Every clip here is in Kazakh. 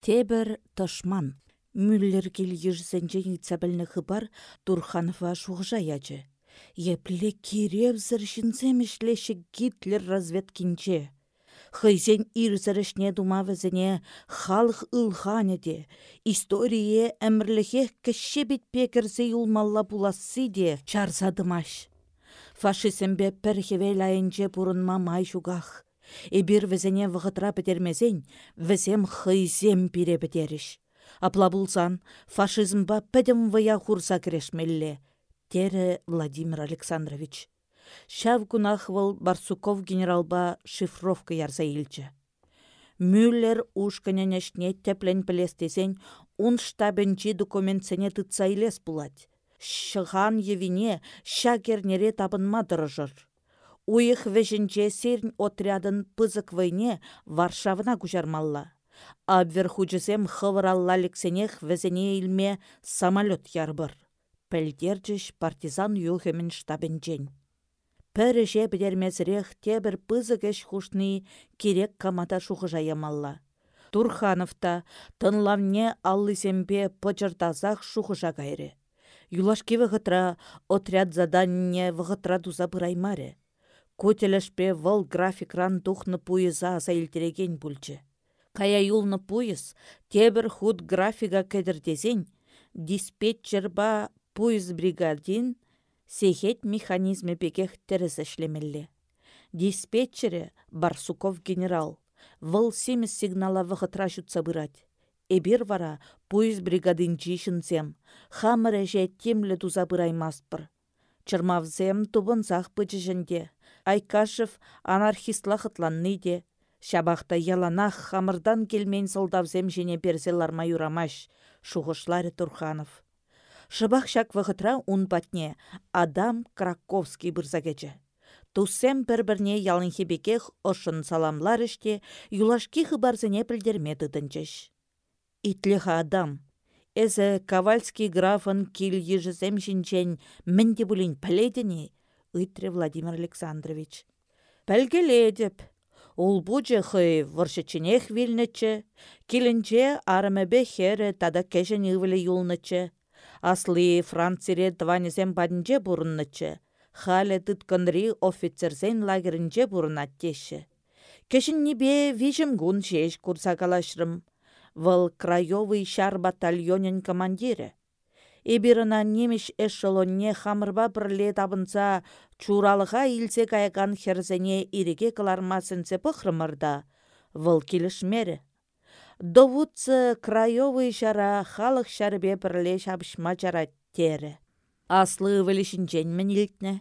Тебір тышман. Мюллер кел ежсенчен ицабілні хыбар Турханова шуғжа ячы. Епле киревзір жінсемішлеші Гитлер разведкинче. Хыйсен ирзірішне дума візіне халық ылхане де, историе әмірліхе кіші бит пекірзе юлмалла буласы де чарсадымаш. Фашизмбе пірхеве лайынче бұрынма май. Эбир візіне вғытра бідермезен, візем хыйзем пире бідеріш. Апла булсан, фашизмба пәдім вая хурса кірешмелле. Тері Владимир Александрович. Шав кунахвал Барсуков генералба шифровка ярса илчі. Мюллер ушканянешне теплен пілестесен, ун штабенчи документсене тытса булать. Шыған евине шагернере табынма дырыжыр. Уйых вежінче серн отрядын пызык войне Варшавына кужармалла. Абвер хучысем хывыралла лексенех везене илме самолет ярбыр. Пәлдерчіш партизан юхемін штабенчен. Пәріше бідермезірек тебір пызыгеш хушны керек камата шухыжа ямалла. Турхановта тынлавне аллысембе пычыртазах шухыжа кайры. Юлашки вғытра отряд заданне вғытра дуза бұраймаре. Көтелешпе вăл графикран тухны пуйыза илтереген бүлчі. Кая юлны пуйыз, тебір худ графига кедірдезен, диспетчерба пуйыз бригадин, Сехет механизме пекех тәріз ішлемелі. Диспетчері Барсуков генерал. Выл семіз сигнала вғытра жұтса бұрад. Эбир вара пойыз бригадин жишінсем, хамыр әже темлі дуза бұраймаспыр. Чырмавзем тубын зақ. Айкашев анархистла хытланны де. Шабақта яланах хамырдан келмен сылдавзем жене перзеларма юрамаш, шуғышлары Турханов. Шыбақ шак вғытра ун патне Адам Краковский бұрзагечі. Туссем бір-бірне ялынхебекех ұшын саламлар іште, юлашки хыбарзыне пілдерме дыдынчыш. Итлеха Адам, Эзі Ковальский графын кил ежізем жінчен мінді бұлін пәледіне, үйтре Владимир Александрович. Пәлгеледіп, Ол бұджы хый вұршычынех вилнічі, келінче арымебе хері тада кәжін үвілі юлнычы. Аслы Францире тванезем бадынче бұрыннычы. Хале тұткынри офицерзен лагерінче бұрынаттеші. Кешін небе вижім гун жеш курсакалашрым. Вăл краевый шар батальонен командирі. Эбирына немеш эшелонне хамырба бірле табынса чуралыға илсе каякан херзене иреге кылармасынсе пықрымырда. Вăл келішмері. Довудцы краевый шара халық шарбе бірле шабышма жара. Аслы вілішінчен мен илтне.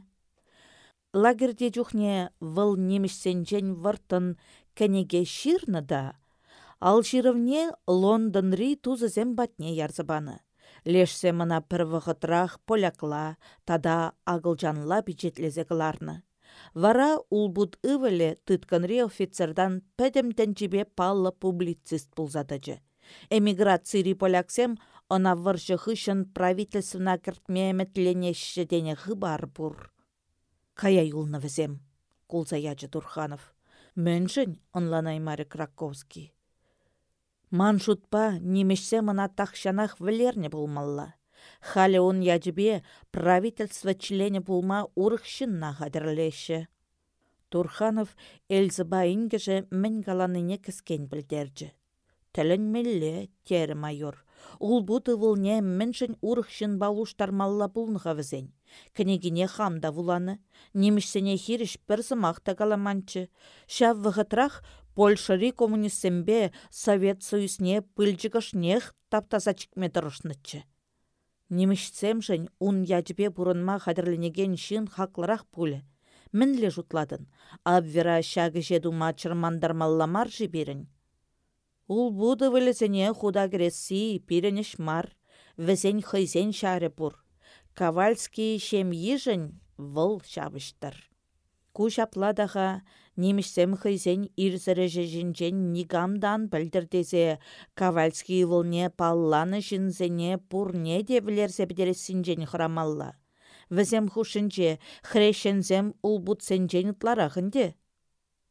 Лагерде жүхне выл немішсенчен выртын кәнеге ширны да, ал ширывне Лондонри тузызем батне ярзыбаны. Лешсе мына пір вғытрах полякла, тада агылжанла бюджетлезе кыларны. Вара улбут ывеле тытканри офицердан пәдем тәнчібе паллы публицист пулзатыжы. Эмиграцири поляксем она варжы хышын правительствна кіртме әмітленеші дене хыбар бұр. Кая юлны візем, кулза ячы Турханов. Мөншін, онланаймары Краковский. Ман шутпа немешсе мына тахшанах вілерне болмалла. Халі он яджбе правительство члене пулма урықшынна қадірлеші. Турханов элзыба ингіжі мін галаныне кіскен білдерджі. Тілін тері майор. Ул бұты вылне міншін урықшын балуштармалла бұлныға візен. Кінегіне хамда вуланы, немішсене хиріш бір зымақта галаманчы. Шав Польшари коммунистсембе Совет Союзне пыльчыкышнех таптаса чикме тұрышнычы. Немішсемшін ун ячбе бұрынма қадірленеген шын хақлырақ пулі. Мінле жұтладын, абвера шағы жедума чырмандармалламар жіберін. Ул буды вілізіне худа гресси пиренеш мар, візен хыйзен шары бұр. Кавальский шем ежін выл шабыштыр. Куш апладаға немішсем хыйзен ирзірі жінжен нигамдан білдірдезе Кавальский вылне палланы жінзене пурне де білерсе бідересінжен храмалла. Візем хушынже хрешензем улбут сенжен ұтларағынде.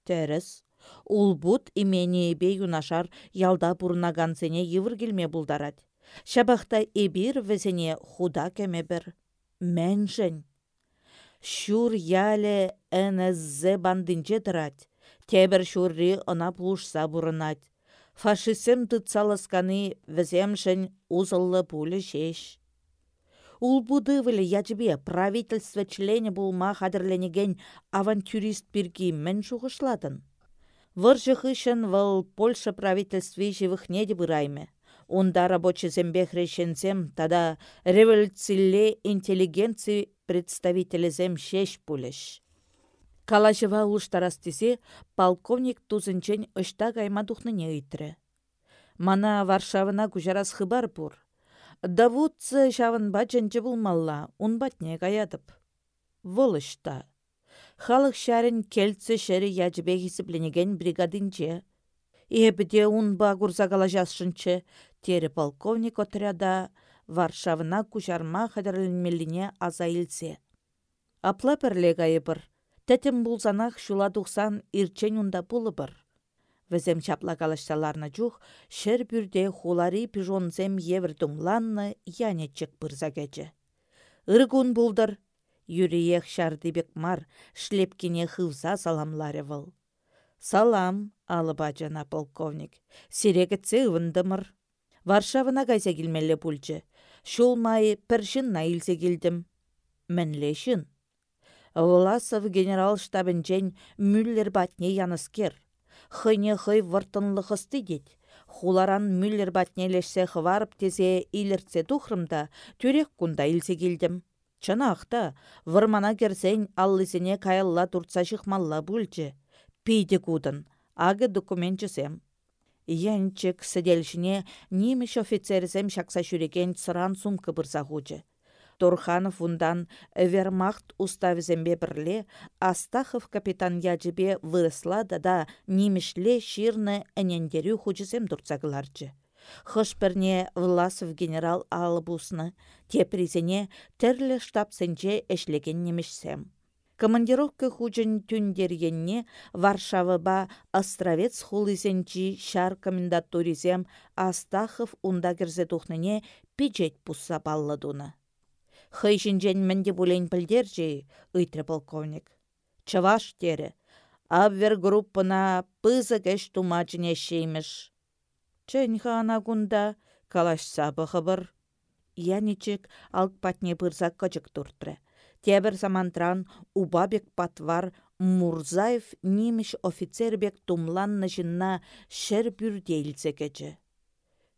Тәріс, Улбут имени эбе юнашар ялда бурнаганцене йывыр келме булдарать. Шабахта эбир візіне худа кеме бір. Мәншін. Шур яле НСЗ бандынче тырать. Тебір шурри ына пулышса бұрынать. Фашисем тытсаласканы віземшін узыллы пулі шеш. Ул будывылы ячбе правительство члене булма хадырленеген авантюрист пирки мен шуғышладын. Выржы хышын вăл Польша правительстве живыхне де бұрайме. Унда рабочий зембе хрещенцем тада революцийле интеллигенции представителезем шеш пулеш. Калашева улыштарас полковник тузынчен ышта кайма тухныне ыйтрре. Мана Варшавына кужарас хыбар пур. Давудцы шавынба чынчы булмалла, батне каядып. Вылышта. Халық шәрін келтсі шәрі яжбе хисіпленеген бригадинче. Ебіде унба курса калажасшынчы, тері полковник отряда Варшавына кужарма хадарлінмеліне аза илсе. Апла пірле Тәтім бұлзанақ шула тұқсан ирчен ұнда бұлы бір. Візем чапла шер бүрде хулари пижонзем евір думланны янетчік бірза кәчі. Үргун бұлдыр, юриех шардыбек мар, шлепкене хывза саламлары выл. Салам, алыба жана полковник, сирегітсе ұвындымыр. Варшавына кайса келмелі бұлчы. Шул майы піршін наилсе келдім. Мінлешін. Власов генерал штабінчен Мюллер батне яныскер. Хыне хый выртынлықысты дед. Хуларан Мюллер батне лешсе хварып тезе илерце тухрымда түрек кунда илсе келдім. Чынақта, вырмана керсен аллысене каялла турца шықмалла бүлчі. Пейде кудын, ағы документчісем. Янчик сіделшіне немеш офицерзем шақса шүреген сыран сумка бұрса Турханов ундан вермахт уставізембе бірле Астахов капитан яджібе вырысла да немішле ширны әнендерю хучызем дұрцағыларчы. Хыш бірне Власов генерал алыбусны, тепризене тірлі штабсенче эшлеген немішсем. Командировка хучын түндергенне Варшавыба Островец хулызенчи шар комендатуризем Астахов унда кірзе тухныне пиджет пусса балладуны. Хыйшинчен мінді бұлейн пілдерже, ыйтры полковник. Чаваш тере, абвер группына пызы кәш тумачыне шейміш. Чэньха ана кунда, калашса бұхыбыр. Яничек алк патне пырзак качык туртры. Тебір самантран убабек патвар Мурзаев немеш офицербек тумланны жынна шер бүрдейлсе кечі.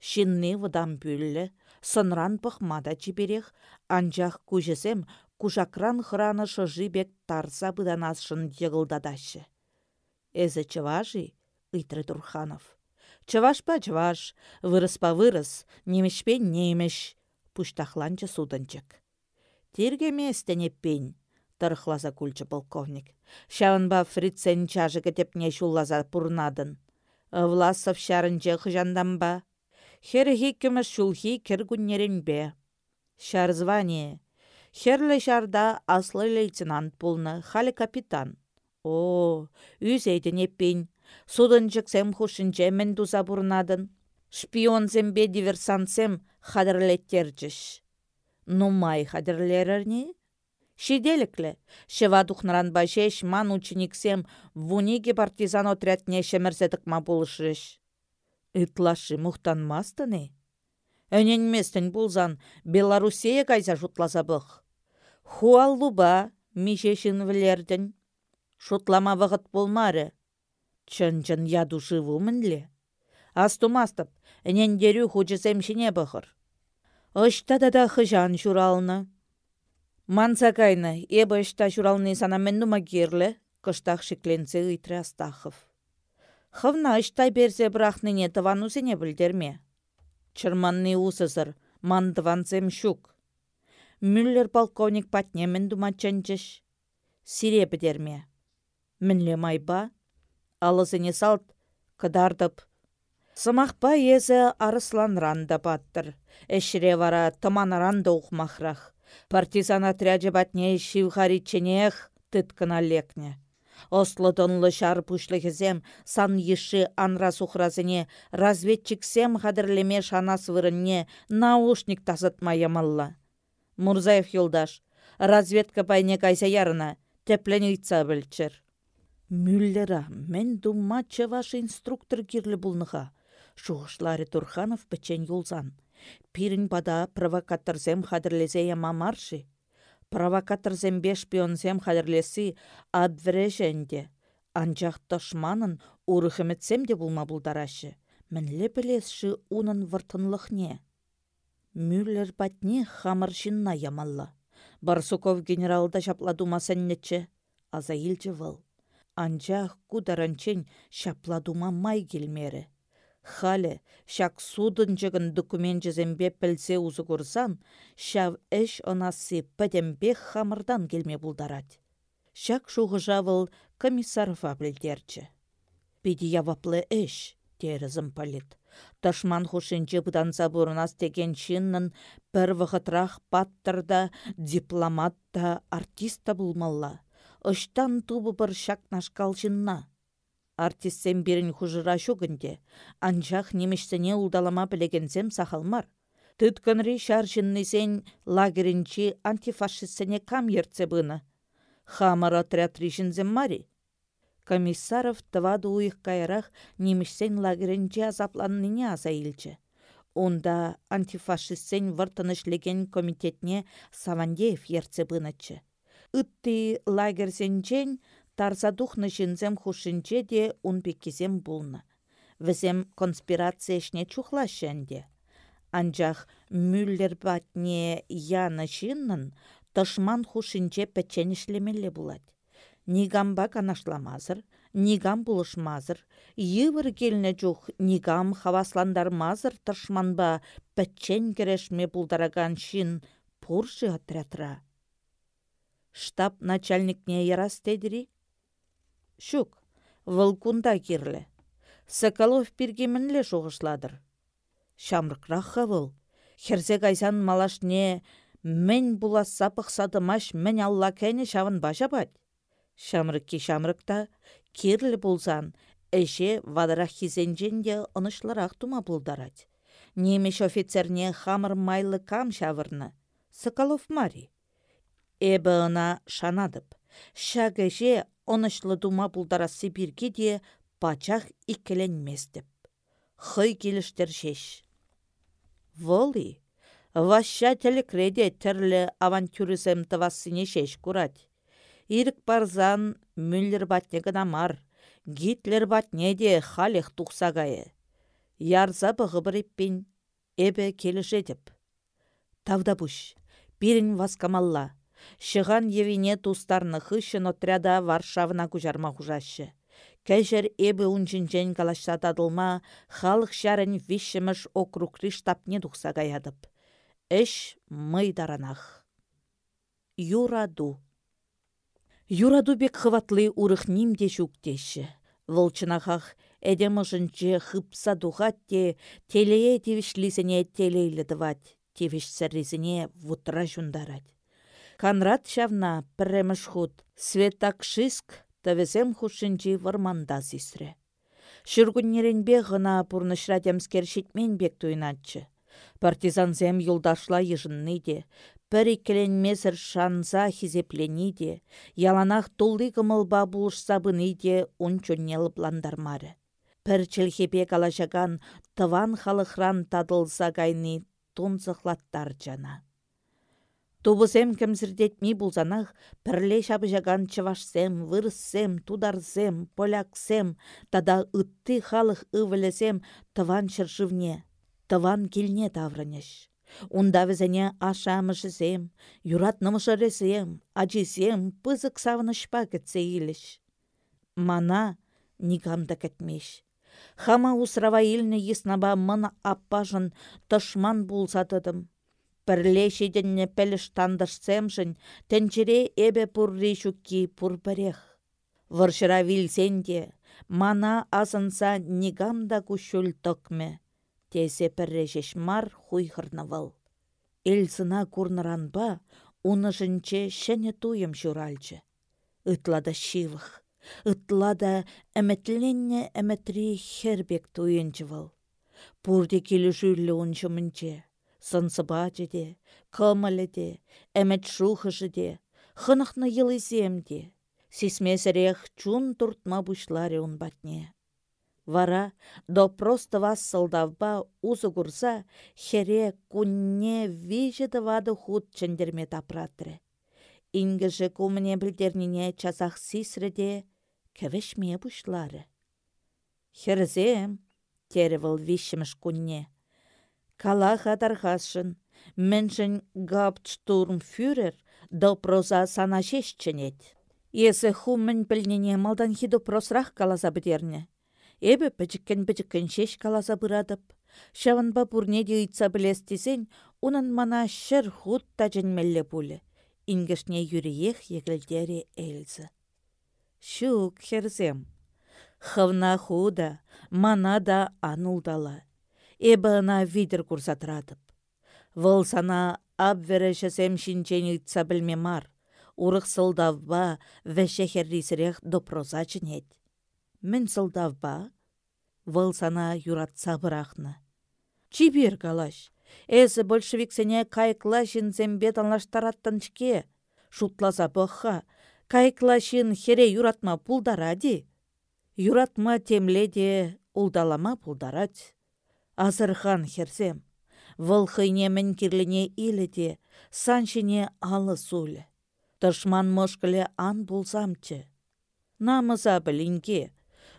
Шинны вăдан пүллі, сынран пăхмада чиперех, анчах кужесем кушакран храны шыжи тарса бұданасшын йығылдадашы. Эзі чыважи, Турханов. Чывашпа чываш, вырыспа вырыс, немешпе немеш, пуштахланчы судынчык. Тергеместене пень, тырхлаза полковник. Шавынба фрицен чажы кетепне шуллаза пурнадын. Власов шарынчы хыжандамба. Херхи кемеш шулхи кергуннеренбе. Шар звание. Херлі шарда аслы лейтенант пулны, халі капитан. О, үзейдін еппен. Судын жүксем хушынче мен дуза бұрнадын. Шпион зембе диверсантсем хадырлеттерчіш. Нумай хадырлерерне? Шиделіклі, шева духнаран башеш ман учениксем вуниге партизан отрядне шемерсетік ма болышыш. Ытлашы мұқтанмастыны? Өненместін бұлзан Белоруссия кайса жұтласа бұқ. Хуаллуба мишешін вілердің. Шутлама вғыт болмары. Чын-чын яду живу мінлі. Астумастып, әнендерю хучысем бұқыр. Ышта да хыжан журалны. Ышта журалны сана мәннума керлі, кыштақ шекленсе ыйтры Астахов. Хывна ыштай берсе брахныне тыванусене білдерме. Чырманны усызыр, мандыванзем шук. Мюллер полковник патне мен думачанчыш. Сире бідерме. Мінле майба, алысыне салт, кыдардып. Сымақпа езі арысланран да баттыр. Эшіре вара тыманаран да ухмахрах. Партизан отряджы батне шивхариченех тыткына лекне. Ослы шар пушлыхізем сан еші анра сухразыне разведчиксем хадірлеме шанас вырынне наушник тазытма ямалла. Мурзаев юлдаш, разведка пайне кайса ярына, тепленіца білчір. Мюллера, мен думма ваш инструктор кирлі бұлныға. Шуғышлары Турханов печен юлзан. Пирін бада провокаторзем хадірлезе яма марши. Провокаторзембе шпионзем хадірлесі абвреженде. Анжақ тошманын урыхыметсем де бұлма бұлдарашы. Мінлі білесші унын выртынлықне. Мюллер батне хамыр жинна ямалла. Барсуков генералда шапладума сәннетчі. Аза илчі выл. Анжақ кударанчен шапладума май келмері. Халі, шак судын жығын документжізембе пілсе ұзы көрсан, шав әш онасы пәдембе хамырдан келме бұлдарад. Шак шуғы жавыл комиссарова білдерчі. Пиді яваплы әш, дері зымпалит. Ташман хушинче бұдан забурынас деген шиннын бір вғытрақ паттырда дипломатта артиста бұлмалла. Ыштан тубы бір шак нашкал жинна артистсем берін хужыра шугінде, немешсене улдалама білегенсем сахалмар. Түткінри шаржыннесен лагерінчі антифашистсене кам ерце бұны. Хамар отряд ришінзем мари. Комиссаров тывады уйық кайрақ немешсен лагерінчі азапланныне аза илчі. Онда антифашистсен выртынышлеген комитетне Савандеев ерце бұнычы. Үтті лагерсенчен Тарса тухнă çынсем хушинче де унпеккисем пулнă. Вӹсем конспирациешне чухлаççă ӹнде. Анчах Мюллер патне яны çыннын тышман хушинче пӹччен ӹшлемелле пулать. Нигамба канашламазыр, нигам пулышмазыр, йывыр келнне чух нигам хавасландармазыр тышманба пӹччен керешме пулдараган çын пурши отрядра. Штаб начальникне ярас тедри, Шук, вăл кирле. Соколов пиргемінле шуғышладыр. Шамрықраққа вăл. Херзе кайсан малашне мен була сапық садымаш мен алла кәне шавын башапать. Шамрыкки шамрыкта кирлі булсан, эше вадарақ хизенженде ынышларақ тума булдарать. Немеш офицерне хамыр майлы кам шавырны. Соколов Мари. Эбі ына шанадып. Шагыже онышлы дума бұлдара Сибирге де пачах иккеленместіп. Хый келіштер шеш. Воли, ваша телекреде тірлі авантюризм тавасыне шеш курать. Ирік барзан мүллер батне гынамар, Гитлер батне де халех тухсагайы. Ярза бұғы бір еппен, әбі келішедіп. Тавда бұш, бірін васкамалла, Шыған евине тустарны хыщын отряда Варшавына күжарма хужашы. Кәжер эбі унчинчен калашсатадылма халық шарын вишіміш округри штабне дұқса гаядып. Эш мыйдаранах. Юраду. Юраду бек хыватлы урых нимде жүктеші. Волчынахах әдем ұшынче хыпса дұғат те телее тевішлісіне телейлі дыват, тевіш сәррезіне вутра. Канрат çавна пірреміш худ, светакшиск тăвесем хушинчи варманда сисре. Шүргүннеренбе ғына пурнышра темскер шитмен бек туйнатчы. Партизансем юлдашла ежынны де, пір иккеленмесір шанса хизеплени де, яланах тулды кымылба булышсабыны де унчоннел пландармары. Пір чілхепе калашаган тыван халықран тадылса гайны тунзықлаттар жана. Тубысем кемсірдетмей бұлзанақ, пірле шабыжаган чывашсем, вырыссем, тударсем, поляксем, тада ытты халық ывілесем тыван шыршывне, тыван келне таврынеш. Унда візіне ашамышызем, юратнымышыресем, ажисем, пызык савынышпа кетсе иліш. Мана нигамда кәтмеш. Хама усрава илне еснаба мына аппажын тышман Пірле шеденне пәліш тандышсемшін, тәнчере эбе пұрри шукки пұрбірех. Варшыра вилсенде, мана азынса нигамда күшіл токме. Тесе пірре жешмар хуйхырнавал. Элсына курныранба, уны жынче шәне туйым шуральчы. Ытлада шивых. Ытла да әмәтленне әмәтри хербек туйынчы выл. Пурде келі жүрлі. Сынсыба жеде, кымылы де, әмәт шухышы де, хынықны йылызем де. Сисмесірех чун туртма бұшларе батне. Вара до просто вас солдавба узы курса хере кунне вижеді вады худ чендерме тапратры. Ингіжі кумыне білдерніне часақ сисреде кәвешме бұшлары. Херзем, теревіл вишіміш кунне. Кала гаптштурм фюрер до проза сана шешченет. Есі хумын білнене малдан хиду просрақ каласа бідерне. Эбі пічіккен пічіккен шеш каласа бұрадып. Шаванба пурнеде ұйтса білестесен, унын мана шыр худ та жәнмелі бұлі. Ингішне юриех егілдері әлзі. Шук херзем. Хывна худа, мана да анулдала. Эбі ына видер курсатырадып. Выл сана абверешесем шинчен ұйтса білме мар. Урық сылдавба вәші херрисірек допроза чынет. Мін сылдавба? Выл сана юратса бұрақны. Чибер калаш. Эзі большевиксене кайкла жінзембе чке. Шутласа бұққа. Кайкла хере юратма пулдаради. Юратма темледе улдалама. Азырхан херсем. Выл хыйне мін кирліне иледе, саншыне алы сулі. Тышман мошкілі ан булсамчы. Намыза білінге,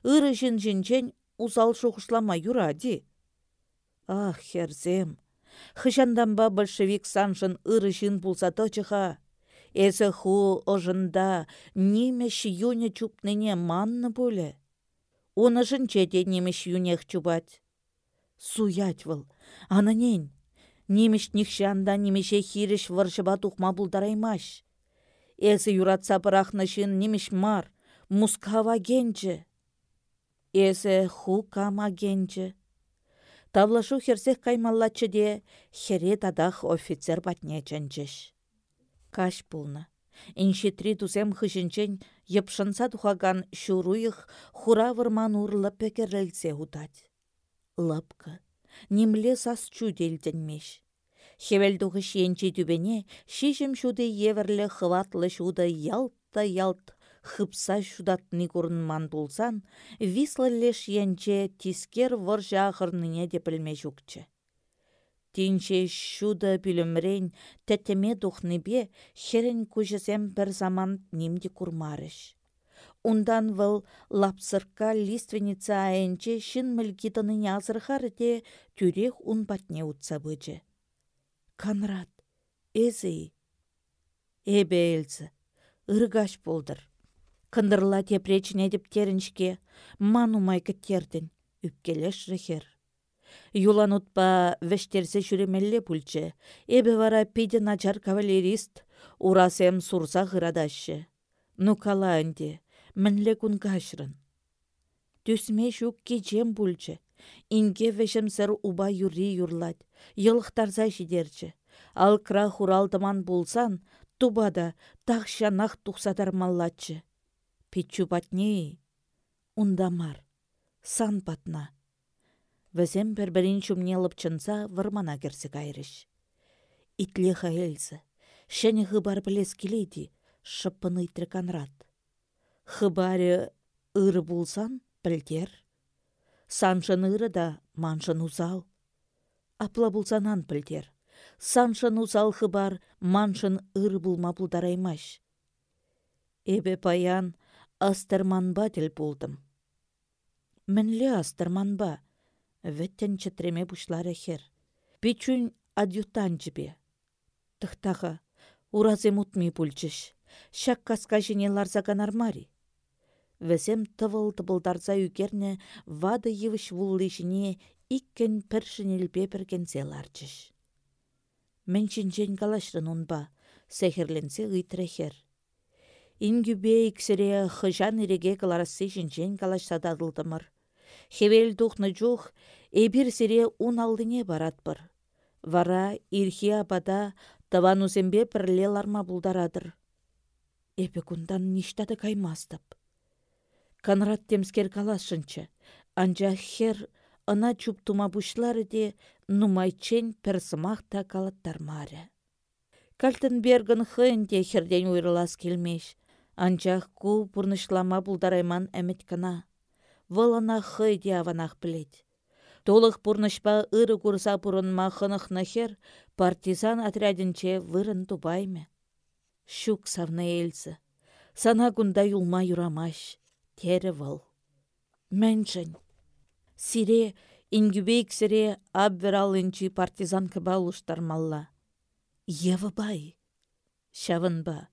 ыры жін жінчен узал шухышлама юради. Ах, херзем, хыжанданба большевик санжын ыры жын булса тычыға. Эзі ху ожында немеш юне чупныне манны боле. Оны жынчеде немеш юнех чубать. Суять выл, ананен. Немеш нихшанда немеше хиреш варшыба тухма булдараймаш. Эзі юратса пырахнышын немеш мар, мускава генче. Эсі ху кама генче. Тавлашу херсех каймаллачы де хере тадах офицер батне чанчыш. Каш пулна. Иншетри тузем хышынчен епшынса тухаган шуруйых хура вырман урлы пекерелсе хутать. Лапка. Нимле сас чуделденмеш. Хевелдухы шиенче түбене шишім шуды еверлі хыватлы шуды ялт та ялт хыпса шудатны ман булсан, вислы леш янче тискер варжа жағырныне де білме жүкчі. Тинче шуда білімрен тәтеме бе, херен күжізем бір заман немде курмарыш. Ундан выл лапсырка лиственница айынче шын мүлгетінің азырхары де түрек ун батне утса бөджі. Канрат, эзей, эбе элзі, ыргаш болдыр. Кындырла тепречіне деп теріншке, ману майкы тердін, үпкелеш рехер. Юлан ұтпа вештерсе жүремелле пульче, эбі вара пиде начар кавалерист, урасем сурса ғырадашы. Ну кала мінле күн кашрын. Түсме жүк кечем пульче, инге вешемсір уба юри юрлать, йылықтарза жидерчі. Ал кра хуралтыман болсан, тубада тақшанақ тұқсадар маллатчы. Пичу патне, ундамар, сан патна. Візем бір-бірін чумне лыпчынса вармана керсе кайрыш. Итле хаэлзі, шәне хыбар білес келейді, шыппын ыйтры канрат. Хыбары ыры булсан, білдер. Саншын ыры да маншын узал. Апла булсанан білдер. Саншын узал хыбар маншын ыры булма булдараймаш. Эбе паян астырманба тел пулдым. Мінлі астырманба, веттен чытреме бұшлары хер. Пичун адъютан жібе. Тықтаға, уразе мутми пульчыш. Шак каска жіне ларзаган армари. Візем тывыл-тывылдарза үгерне вады евіш вуллы жіне иккен піршінел пеперген ларчыш. Мен жен калашрын унба, сехерленсе ыйтрехер. Ингюбе хыжан иреге каларасы жінчен калашсададылдымыр. Хевел тухны жух, эбір сере ун алдыне баратпыр. Вара ирхи абада таван пірле ларма бұлдарадыр. Эпі күндан ништады каймастып. Канрат темскер калашынчы. Анча хер ына чуп тума бушлары де нумайчен персымақ та калаттармары. Кальтенбергін хын де херден уйрылас келмеш. Анчах ку пурнышлама булдарайман әмет кына. Вылына хый де аванах білет. Толық пурнышпа ыры курса пурынма хынықны хер партизан отрядінче вырын тубайме. Щук савны элзі. Сана кунда юлма юрамаш. Тері выл. Мэншін. Сире, ингюбейк сире абвералынчы партизан кыба улыштармалла. Евы бай. Шавын ба.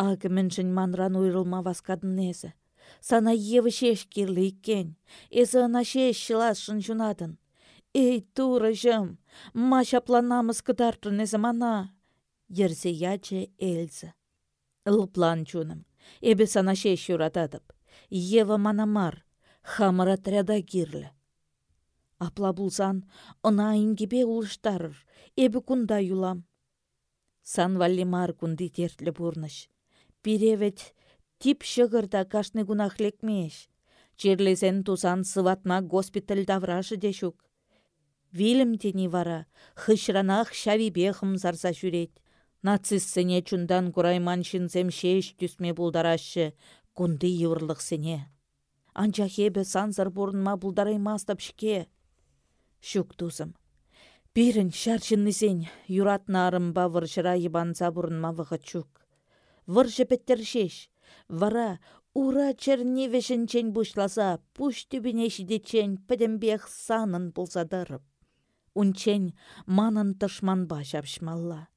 Ағы мэншін манран уйрылма васкадын незі. Сана евы шеш кирлі иккен. Эзі шеш шылашын жунадын. Эй, тура жым, ма шапланамыз кыдартын эзі мана. Ерзе яче элзі. Лплан чуным. Эбе сана шеш юратадып. Ева мар, хамыр отряда кирлі. Апла булсан, ына ингебе улыштарыр, эбі кунда юлам. Сан валлимар кунди тертлі бурныш. Пиревет тип шығырда кашны гунах лекмеш. Черлесен тусан сыватма госпиталь даврашы дешук. Вилім тені вара, хышранах бехым зарса жүрет. Нацистсене чундан курайман шинзем шеш түсме булдарашы, кунды еврлық сене. Анча хебе санзар бурынма булдараймастап шке. Шук тузым. Пирін шарчыннысен юрат нарымба выршыра ебанса бурынма вғычук. Выршы шеш, Вара ура черневешінчен бушласа, пуш түбіне шидечен пәдембех санын бұлсадарып. Унчен манын тышман башапшмалла.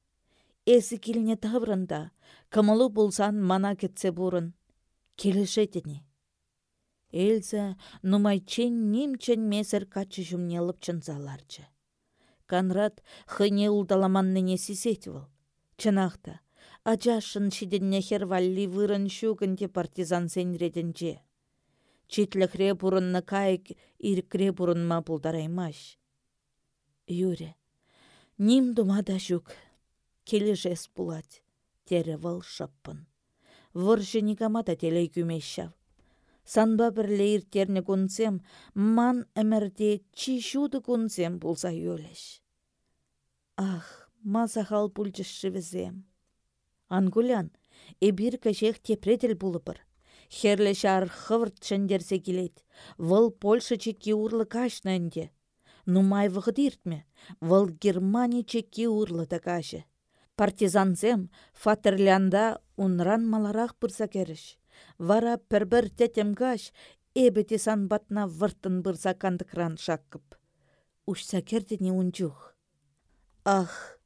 Эсі келіне таврында, кымылы болсан мана кетсе бұрын. Келішетіні. Элза нумайчен немчен месір качы жүмнеліп чынзаларчы. Канрат хыне улдаламанныне сисетівіл. Чынақта, Ачашын шиденне хервалли вырын шугынде партизан сенредінже. Читліхре бұрынны кайык иркре бұрынма бұлдараймаш. Юре, ним думада жүк, келі жес бұлад, тері вал шаппын. Выржы никамада телей күмешшав. Санба бірле иртерне күнсем, ман әмірде чи шуды күнсем бұлса өлеш. Ах, мазахал бұлжышшы візем. Ангулян, эбир кәшек тепретел бұлыпыр. Херлі шар хывырт чендерсе келет. Выл Польша чеки урлы кашнанде. Нумай вғыд иртме, выл Германия чеки урлы кашы. Партизанзем фатерлянда унран маларақ бұрса керіш. Вара пір-бір тәтем каш, эбеті сан батна выртын бұрса кандыкран шаққып. Ушса кердіне унчух. Ах,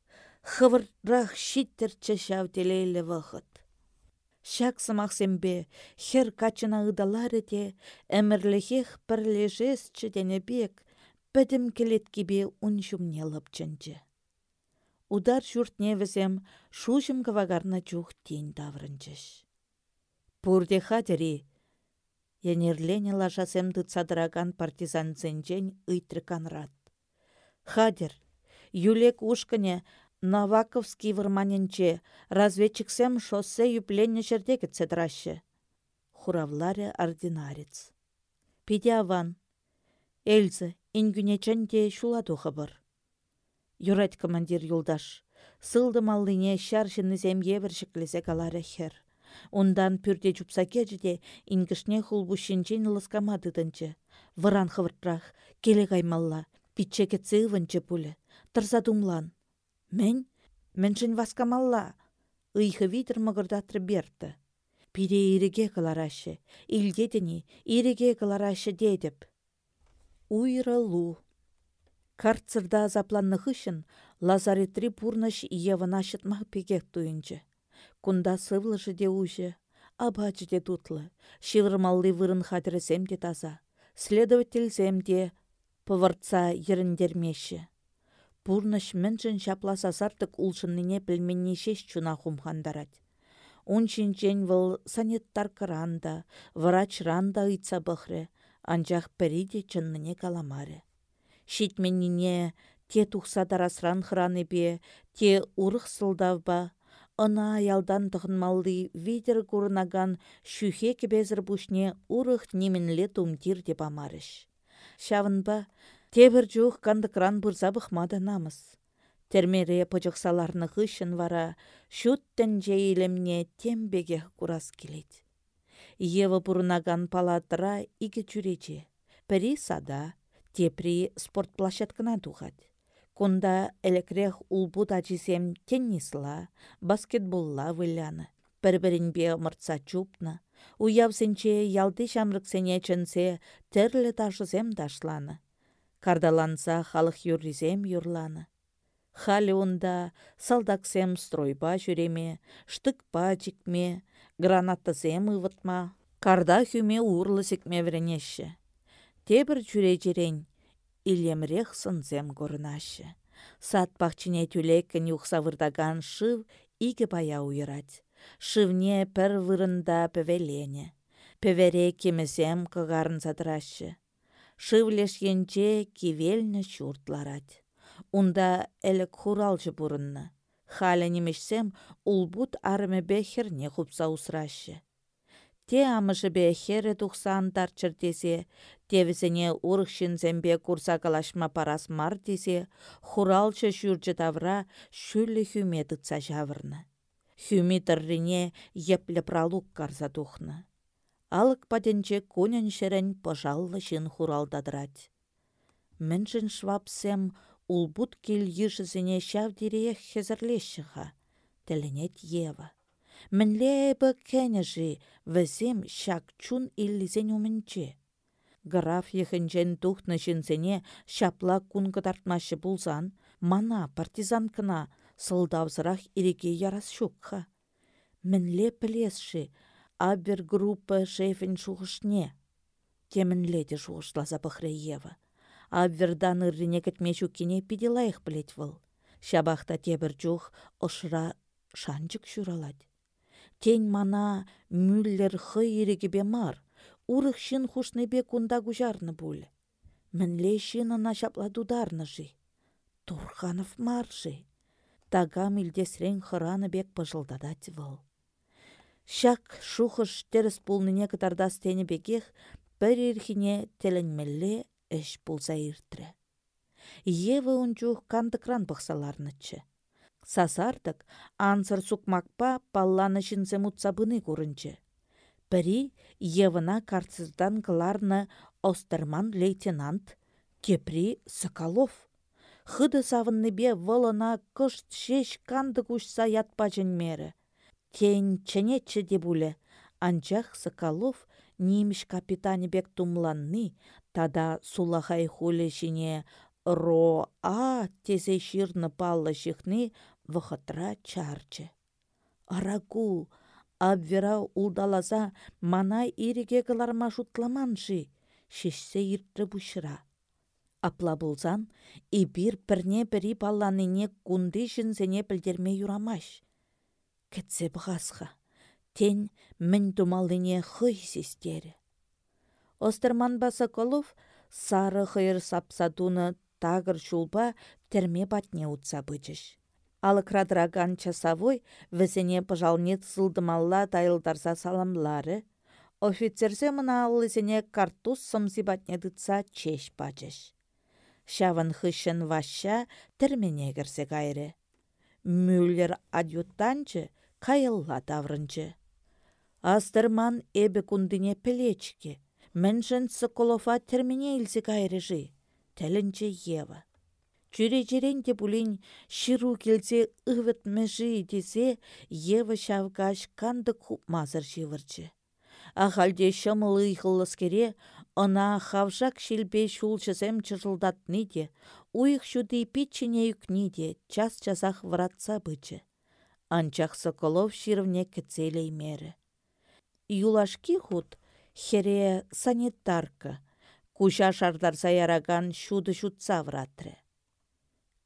хывыррах çитттерчче çавтелейлле вăхăт. Шак сымахсембе хер качына ыдалары те әмірліхех пірлежесчі денебек пәдім келет кебе уншумне лыпчынчы. Удар шуртне візем шушым кавагарна чух тень таврынчыш. Пурде хадери, янерлене лажасем цадраган партизан зенчен ыйтры канрат. Хадер, юлек ушкыне Наваковский вырманенче разведчиксем шоссе юпленне жердегі цедраще. Хуравларе ординарец. Пиде аван. Ингюнечен хабар. Юрать командир юлдаш. Сылды маллине шаршыны земге біршіклесе каларе хер. Ондан пүрде жупса кежіде ингішне хулбушинчен лыскамадыдынчы. Выран хывыртрах, келе каймалла, питче кетсе ывынчы пулі. Тырса думлан. Мен? Міншін васкамалла. Ыйхы витр мығырдатры берді. Пире иреге кыларашы, илдедіні иреге кыларашы дедіп. Уйрылу. Карцырда азапланны хышын лазаретри пурныш евына шытмақ пекек туйынчы. Кунда сывлышы де ужы, абачы де тутлы, шивырмалли вырын хадірісем де таза. Следовательсем де пывыртса еріндермеші. Пурныш міншін шапласа сартык улшынныне пілменне шеш чуна хумхандарать. Унчинчен вăл санеттар кыранда, врачранда ыйтса бұхры, анчах піриде чынныне каламаре. Шитменнине те тухса дарасран храны бе, те урых ба, ына аялдан малды видер курнаган шүхе кебезір бұшне урых неменле тумтир деп амарыш. Шавынба, тебір жух кандыкран бұрза бұхмады намыс. Термере пұжықсаларны ғышын вара, шуттен жейлемне тембеге курас келет. Евы бұрнаган палатыра иге чүрече. Пірі сада, тепри спорт площадкына тухать. Кунда элекрех улбут ачисем теннисла, баскетболла выляны. Бір-бірінбе мұртса чупна. Уявсенче ялды шамрыксене чынсе терлі ташызем дашланы. Кардаланса халық юрризем юрланы. Халі онда салдаксем стройба жүреме, штыкпа жикме, гранатызем ұвытма, карда хүме урлы секме. Тебір жүре жерен, илемрех сынзем көрінашы. Сат пахчине тюлекін юқсавырдаган шыв игі бая уйрать. Шывне пір вырында пөвелене. Пөвере кемізем кығарын задырашы. Шывлеш енче кивелні шуртларать. Унда әлік хуралжы бұрынны. Халя немешсем улбут арымы бехерне хупса усрашы. Те амышы бехере тухсан тарчыр Тевізіне зембе курса калашма парас мар десе, хуралчы тавра шүлі хүме тұтса жавырны. Хүме тұррине еплі пралук карза тухны. Алық паденче конен шерен пожаллы жын хуралдадырать. Міншін швапсем улбут кел ешізіне шав дирех хезірлешіға, тілінет Ева. Мінле әбі кәнежі візем шак чун умінче. Граф ехінчен тухны жінсене шапла кун тартмашы булзан, мана партизан кына сылдавзырақ иреге ярас шукха. Мінле пілесші, абер группа шефін шуғышне. Темінле де шуғышлаза Ева. Абвердан ыррине кітме шуккене пиделайық білет выл. Шабақта тебір жух ұшыра шанчык шуралад. Тень мана мүллер хы ерегебе мар, урых шин бе кунда гужарны буль. Мінле шинына дударны жи. Турханов маржи. Тага милдесрен хыраны бек пыжылдадать выл. Шак шухыш теріс пулныне кытарда стені бекех бір ерхіне тілінмелле әш пулса иртірі. Евы унчух кандыкран бұқсаларнычы. Сасардық ансыр сукмакпа палланы жінзе мұтсабыны көрінчі. Пірі Евына карцыздан Остерман лейтенант Кепри Соколов. Хыды бе вылына кышт шеш канды кушса ятпа жінмері. Тен ченетчі дебулі. Анчах Соколов неміш капитаны бек тумланны, тада сулахай хулі жіне ро-а тезе ширны паллы шихны вғытра чарчы. Арагул, Абвера улдаласа мана иреге кыларма шутламанши, шешсе иртті бұшыра. Апла болсан, ибір пірне бірі балланыне кунды жінзене білдерме юрамаш. Кетсе бұғасға, тен мін думалыне хый сестері. Остерман Басаколов сары хыйыр сапсадуны тағыр шулба терме батне утса бычыш. Алыкрадраган часовой візіне пыжалнет сылдымалла тайылдарса саламлары. Офицерсе мына аллысене картуз сымзибатне дытса чеш бачыш. Шавын хышын ваща термене кірсе кайры. Мюллер адъютанчы кайылла таврынчы. Астырман эбі кундыне пелечке. Міншін Соколова термене илсе кайры жи. Тәлінчі Ева. Чүре-жерен де бұлін шыру келсе ұвыт мәжі десе, Ева шавгаш канды құп мазыр живырчы. Ахалде шымылы она хавжак шилбе шулчызем чыжылдатны де, уйық шуды пичіне үкні де, час-часақ вратса бычы. Анчақ Соколов ширвне кіцелей мері. Юлашки худ, хере санитарка, куша шардарса яраган шуды шутса вратры.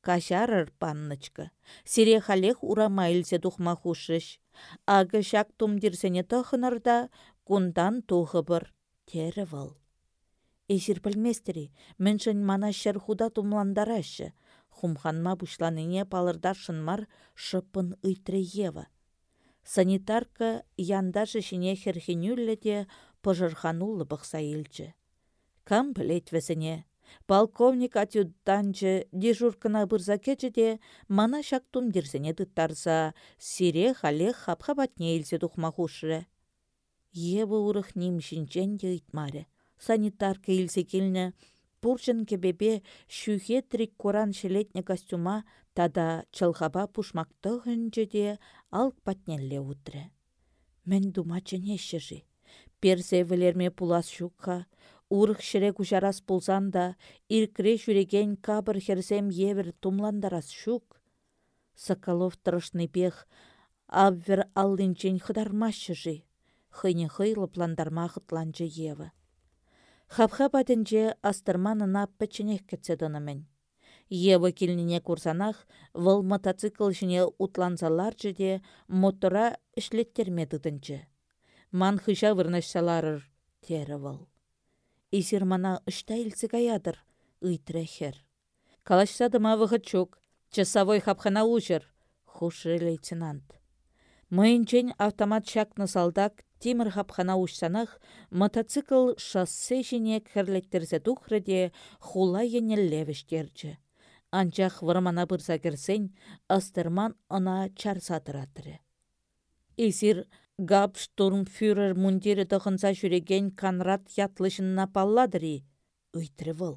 Кашарыр паннычка. Сире халех урама илсе тухма хушыш. Ағы шак тумдирсене тұхынырда кундан тухыбыр. Тері выл. Эшір пілместері, міншін мана шыр тумландарашы. Хумханма бұшланыне палырда шынмар шыпын ыйтры ева. Санитарка яндашы шине херхенюлле де пожырханулы бұқса елчі. Кам білет. Полковник атюданчы дежуркына бұрза кечі де мана шак тумдерсене дыттарса, сире халех хапхабатне елсе тухмахушры. Евы урых нимшінчен де итмаре. Санитарка елсе келіне, Пурчын кебебе шүхе трик коран шелетне костюма тада чылхаба пушмакты хынчы де алк патнелле утры. Мен думачын ешші. Персе вілерме пулас Урық шіре күшарас болсан да, иркре жүреген кабыр херсем евір тумландарас шук. Соколов тұрышны пех, абвер аллинчен хыдармашы жи. Хыне хыйлы пландарма хытланчы евы. Хапха патенче астырманына пәчінек кетседінімен. Евы келніне курсанах, выл мотоцикл жіне утланзалар де мотора ішлеттермедідінчі. Ман хыша вырнашсаларыр, тері. Изер мана гаядыр, ыйтрехер. Калашса дыма чук, часовой хапхана ужыр, хушы лейтенант. Мыйынчен автомат шакны салдак тимір хапхана ушсанах мотоцикл шоссе жіне кірлеттерзе тухрыде хула енеллевіштерчі. Анчах вармана бұрса кірсен, астырман она чарсатыратыры. Изир Габштурмфюрер мундирі тұғынса жүреген Конрад ятлышынна палладыри. Үйтірі выл.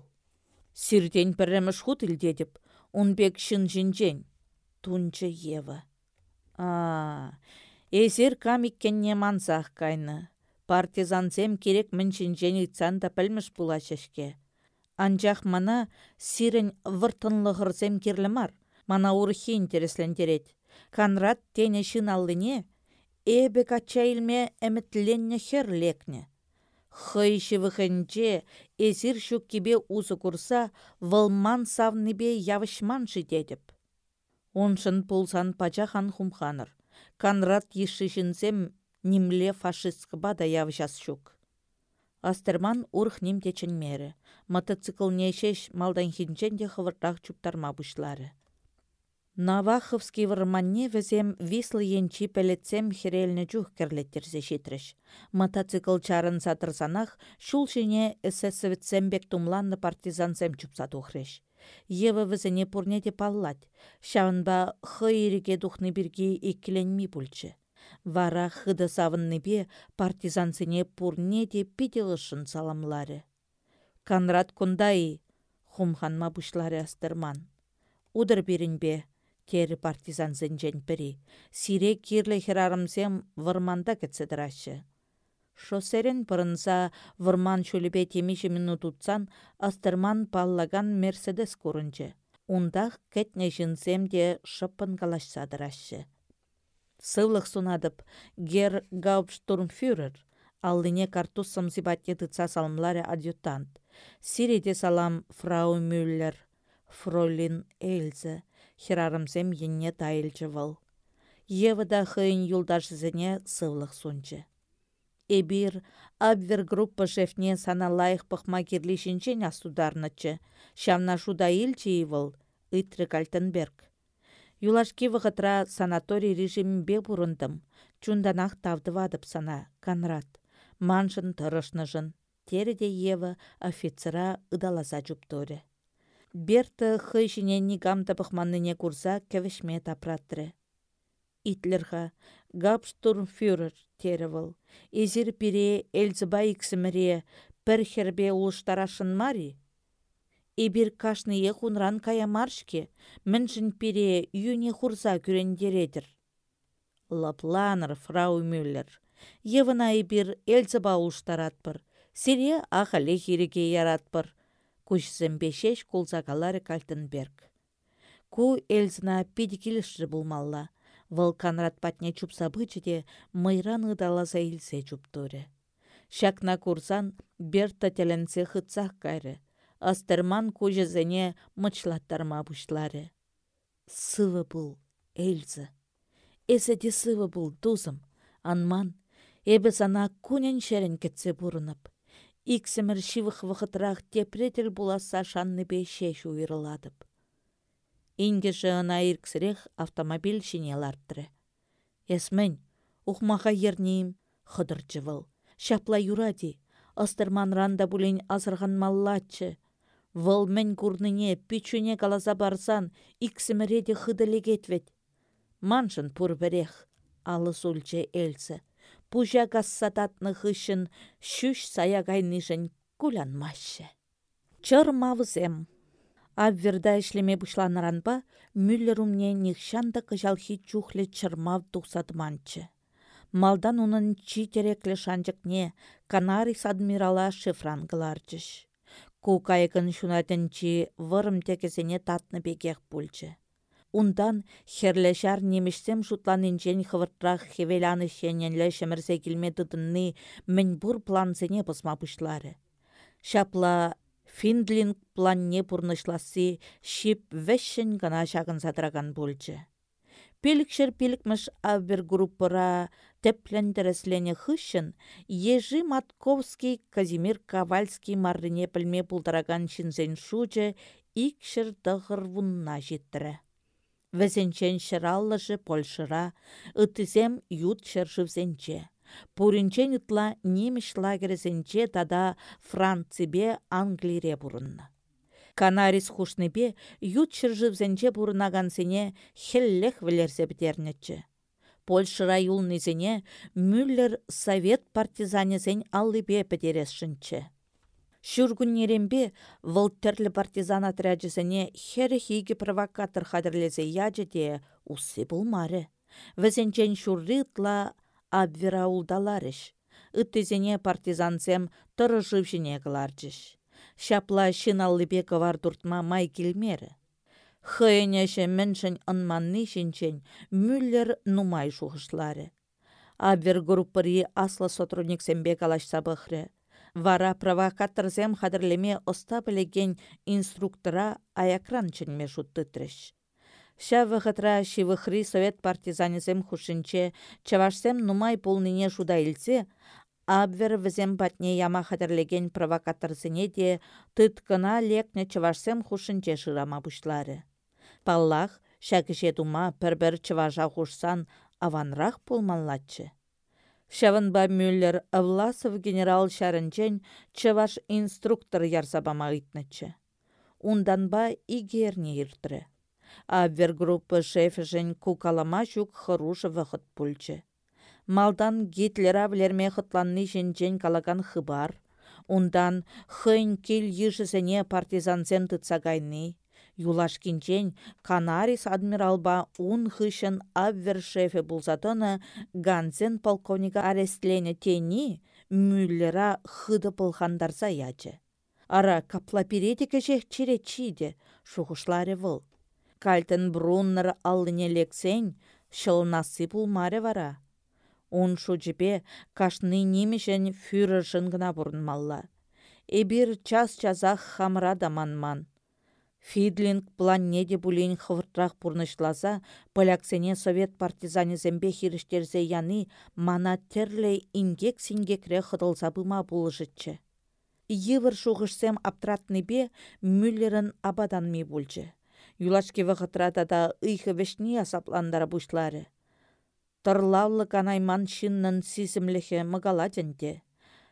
Сирден піріміш хут илдедіп, унбек шын жінжен. Тунчы Ева. А, эзер камиккенне мансақ кайны. Партизансем керек міншінжен үйтсан да пілміш бұла шешке. Анжақ мана сирен выртынлығырзем керлімар. Мана урхи интереслендерет. Конрад тене шын аллыне, эбе качайлме әмітленне хер лекне. Хыйші вғынче эзір шук кебе узы курса вылман савныбе явышман жидедіп. Оншын пулсан пачахан хумханыр. Канрат ешішінсем нимле фашистқыба да явышас шук. Астерман урх нимтечін мері. Мотоцикл нешеш малдан хинчен де хывыртақ. Наваховский варманне візем вислы енчи пелетсем херелні чух керлеттерсе шитріш. Мотоцикл чарын сатырсанах, шул жіне эсэсовецембек тумланны партизансем чупса тухреш. Евы візіне пурнеде паллать. Шавынба хыйриге духны бірге иккіленми пульчы. Вара хыды савынны бе партизансыне пурнеде пиделышын саламлары. Канрат кундай, хумханма бушлары астырман. Удыр бе, Тері партизан зінжен пірі. Сире кирлі херарымсем вырманда кетседірашы. Шосерен бұрынса вырман шөлібе темеші минут ұтсан, астырман паллаган Мерседес көрінчі. Ундақ кәтне жінсем де шыппын калашсадырашы. Сывлық сунадып, гер гауптштурмфюрер, аллине картус самзибатте тыца салмларе адъютант. Сиреде салам фрау Мюллер, фролин Эльзе, хирарымсем енне тайылчы вăл. Евыда хыйын юлдашысене сывлық сунчы. Эбир абвер группа шефне сана лайық пықма кирлишінчен астударнычы. Шамна шуда илчі ытры Кальтенберг. Юлашки вғытра санаторий режимбе бұрындым. Чунданақ тавдывадып сана, Конрад. Маншын тұрышныжын. Тереде Ева офицера ыдаласа жупторы. Берті хыжіне нигам табықманныне курса кәвішме тапратры. Итлерха, габштурмфюрер теревіл. Езір пире эльзіба иксіміре пір хербе улыштарашын мари. Ибір кашны ехунран кая маршке, міншін пире юне хурса күрендередір. Лапланыр, фрау Мюллер. Евына ибір эльзіба улыштаратпыр. Сире ахале хиреге яратпыр кушсембешеш кулзакалары Кальтенберг. Ку эльзна пидикиліші булмалла. Вăл канрат патне чупса бычыде мыйран ыдаласа чуптуре. Шакна курсан берта теленсе хытсах кайры. Астерман кужезене мычлаттарма бушлары. Сывы бұл, эльза. Эсе де сывы бұл, дузым. Анман, эбі сана кунен шерен кетсе бұрынып. Иксімір шивых вғытрақ тепретел буласа шанны бейшеш уйрыладып. Инге жығына ирксірех автомобиль шинеларттыры. Эсмін, ухмаха ернейм, хыдырчы выл. Шапла юради, астырман ранда булин азырған маллачы. Вăл мӹнь курныне пичуне каласа барсан, иксіміреде хыдылегетвет. Маншын пур берех, алыс ульче элсі. Пужа кассататны хышын, шүш сая кайнышын кулянмашы. Чыр мавызем. Абверда ишлеме бұшланыранба, Мюллер умне нихшанда кыжалхи чухле чырмав тухсатманчы. Малдан унын читереклі шанчыкне Канарис адмирала шифран гыларчыш. Ку кайыкын шунатынчи вырым текесене татны бекех пульчы. Ундан херлешар немешсем шутланынчен хывыртрах хевеляны шененле шемірсе келме тұтынны мінбур планцене пысма пышлары. Шапла Финдлинг планне пурнышласы шип вешшін гана шағын садраган болчы. Пелікшер пелікміш авбер группыра теплендереслене хыщын, ежи Матковский, Казимир Ковальский маррине пілме пултараган шинзен шучы, икшір дығыр вунна жеттірі. Візенчен шыраллыжы польшыра, ытызем ют шыршывзенче. Пуринчен ытла немеш лагерезенче тада Францибе Англире бұрынна. Канарис хушныбе ют шыржывзенче бұрынагансене хеллех вілерсе бітернетчі. Польша юлнызене Мюллер совет партизанезен аллыбе педересшінчі. Шүргүннерембе вăлттерлі партизан отряджесене хері хиге провокатор хадірлезе яджы де усы булмары. Візенчен шурритла абвера улдаларыш. Үттезене партизансем тұры живжіне кыларчыш. Шапла шиналлыбе кывар туртма май келмері. Хыйнеше міншін ынманны шинчен Мюллер нумай шухышлары. Абвер группыри асла сотрудник сембе калашса бұхры. Вара провокаторзем хадырлеме оста білеген инструктора аякран чынме шуттытрыш. Ша вғытра шивыхри совет партизанезем хушинче, чавашсем нумай полныне шуда илсе, Абвер візем батне яма хадырлеген провокаторзене де тыткына лекне чавашсем хушинче шырама бұшлары. Паллах, шәкіше тума пір-бір хушсан аванрақ болманлатчы. Шавынба Мюллер Власов генерал шарынчен чываш инструктор ярсабама итнычы. Унданба игерне иртірі. Абвер группы шефішін кукалама жүк хырушы вақыт пульчы. Малдан Гитлер авлерме хытланны жінчен калаган хыбар. Ундан хын кел ешісіне партизансен тұтсагайны. Юлашкинчен Канарис адмиралба ун хышын абвер шефе булзатыны ганзен полковника арестлене тени Мюллера хыды пылхандарса ячы. Ара каплаперетікі жех черечиде, шухышларе выл. Кальтен бруннер аллыне лексен, шылнасы пулмаре вара. Он шучепе кашны немешен фюрершын гына бұрынмалла. Эбир час-часах хамра даманман. Фидлинг планнеде булин хывыртрах пурнышласа, поляксене совет партизанезембе хиріштерзе яны мана терле ингек сингекре хыдылса бұма булышытчы. Йывыр шуғышсем бе Мюллерін абаданми булчы. Юлашки вғытрата да ыйхы вешни асапландара бушлары. Тырлавлы канайман шиннын сисімліхе мыгаладенде.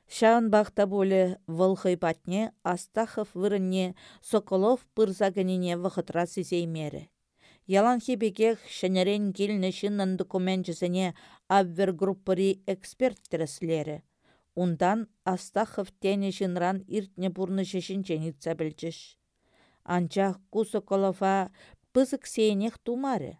Шаун бақта боле вылхый патне Астахов вырынне Соколов пырзагынине вахытра сізеймері. Ялан хебекех шәнерен келіні шыннан документчесіне абвер группыри эксперт тіріслері. Ундан Астахов тене жынран иртне бурны шешінчен итса білчіш. Анчах ку Соколова пызык сейнех тумары.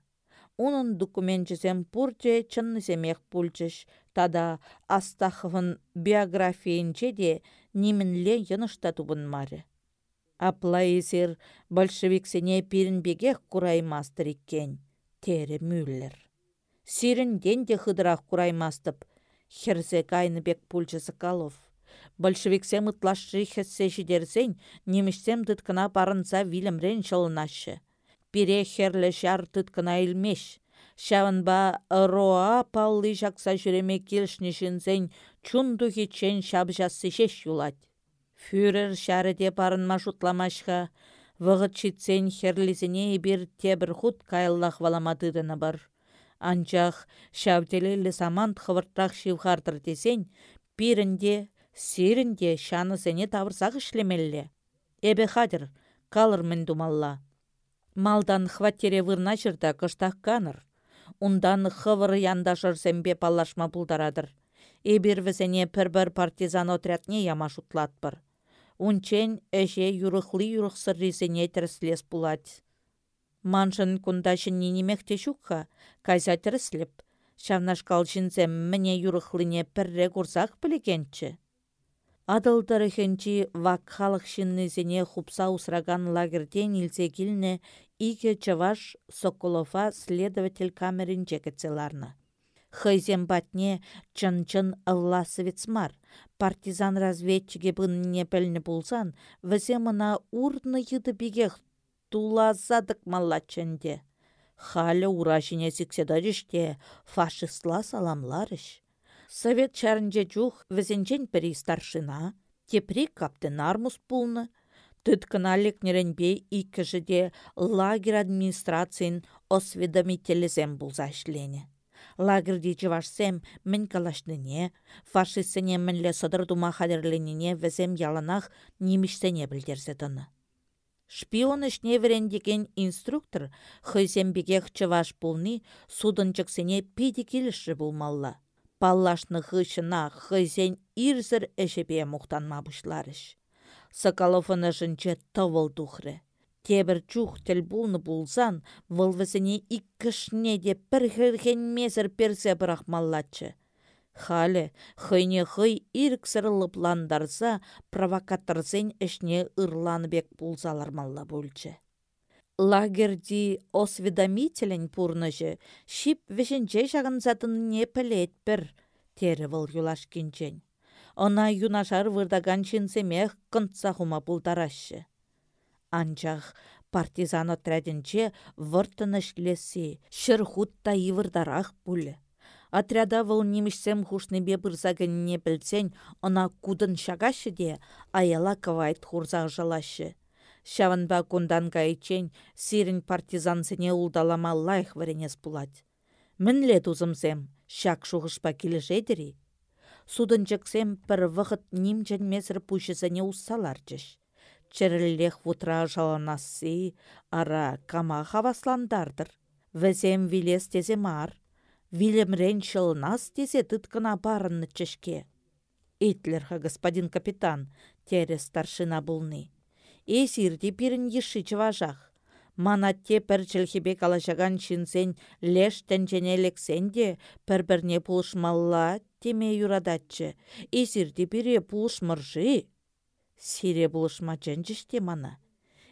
Унын документчесем пурте чыннысемех пульчыш, Тада Астаховын биографиинче де нимінле йынышта тубынмары. Аплайсер большевиксене пирінбегех кураймастыр иккен, тері Мюллер. Сирінден де хыдырақ кураймастып, херзе кайныбек пульчы Соколов. Большевиксем ытлашшы хессе жидерсен, немішсем тыткына барынса вилімрен шылынашы. Пире херлі шар тыткына илмеш, Шаванба роа палли жақса жүреме келшнешінзен чунду хичен шабжасы шеш юлать. Фюрер шәріде парынма шутламашха, вғыт читсен херлізіне бір тебір худ кайыллах валамадыдыны бар. Анчах шавделелі самант хывыртрах шивхартыр десен, пирінде, сирінде шанысене тавырсақ ішлемелле. Эбе хадыр, калыр мен думалла. Малдан хваттере вырна жырда кыштақ каныр. Ундан хывыр яндашыр зембе паллашма бұлдарадыр. Эбір візіне пір-бір партизан отрядне яма шутлатпыр. Унчен әже юрықлы юрықсыр ризене тіріслес бұлад. Маншын кундашын ненемекте шукха, кайза тірісліп. Шавнашкал жінзем міне юрықлыне пірре курсақ білегенчі. Адылдырыхенчи вак халық шиннезене хупса усраган лагерден илсе килне иге чаваш Соколова следователь камерин жекетселарны. Хыйзем батне чын-чын ылласывецмар. Партизан разведчиге бынне пәлні булсан, візе мына урны йыды бігех тулазадык маллачынде. Халі ура жіне сікседаріште фашистла саламларыш. Совет чарынже жух візенчен пірі старшина, тепри каптен армус пулны, Түткіна лекнеренбе иккіжіде лагерь администрациян осведомителізем бұлза ішлене лагерди чывашсем мін калашныне, фашистсене мінле сыдыр дума візем яланах немішсене білдерсе тыны. Шпион ішне верендеген инструктор хызембегех чываш пулни судынчыксене пиди келіші булмалла. Паллашны хышына хызен ирзір әшепе мұқтанма. Соколовын жынче тывыл тухры. Тебір чух тіл бұлны бұлзан, вылвысыне иккішне де бір хірген мезір персе маллачы. Халі, хыйне хый ирксіріліп ландарса, провокаторзен ішне бек малла бөлчі. Лагерди осведомителен пурныжы, шип вешенче не пілет бір, тері выл юлашкенчен. Она юнашар вырдаган шинсемех кынтса хума бұлдарашы. Анчах партизан отрядінче вұртыныш лесі, шыр хутта ивырдарах пулі. Отряда выл немішсем хушнебе не білсен, она кудын шагашы де, аяла кавайт хурзақ жалашы. Шаванба кундан гайчен сирін партизансыне улдалама лайх варенес пулать. Мінле тузымсем, шак шуғышпа келешедірі. Судынчыксем пір вғыт ним жәнмесір пушысыне уссаларчыш чәріллех вутра жаланасы, ара кама хавасландардыр. Візем вилес тезе мар, вилемрен нас тезе тұткына барынны чешке. Итлерха, господин капитан, тере старшина бұлны. Эсирді пирін еші чыважақ. Мана те пір чілхебе калашаган шинсен леш тәнчене лексенде пір-бірне пулышмалла теме юрадатчы. Эсирді пире пулышмыржы. Сире бұлышма жәнжіште мана.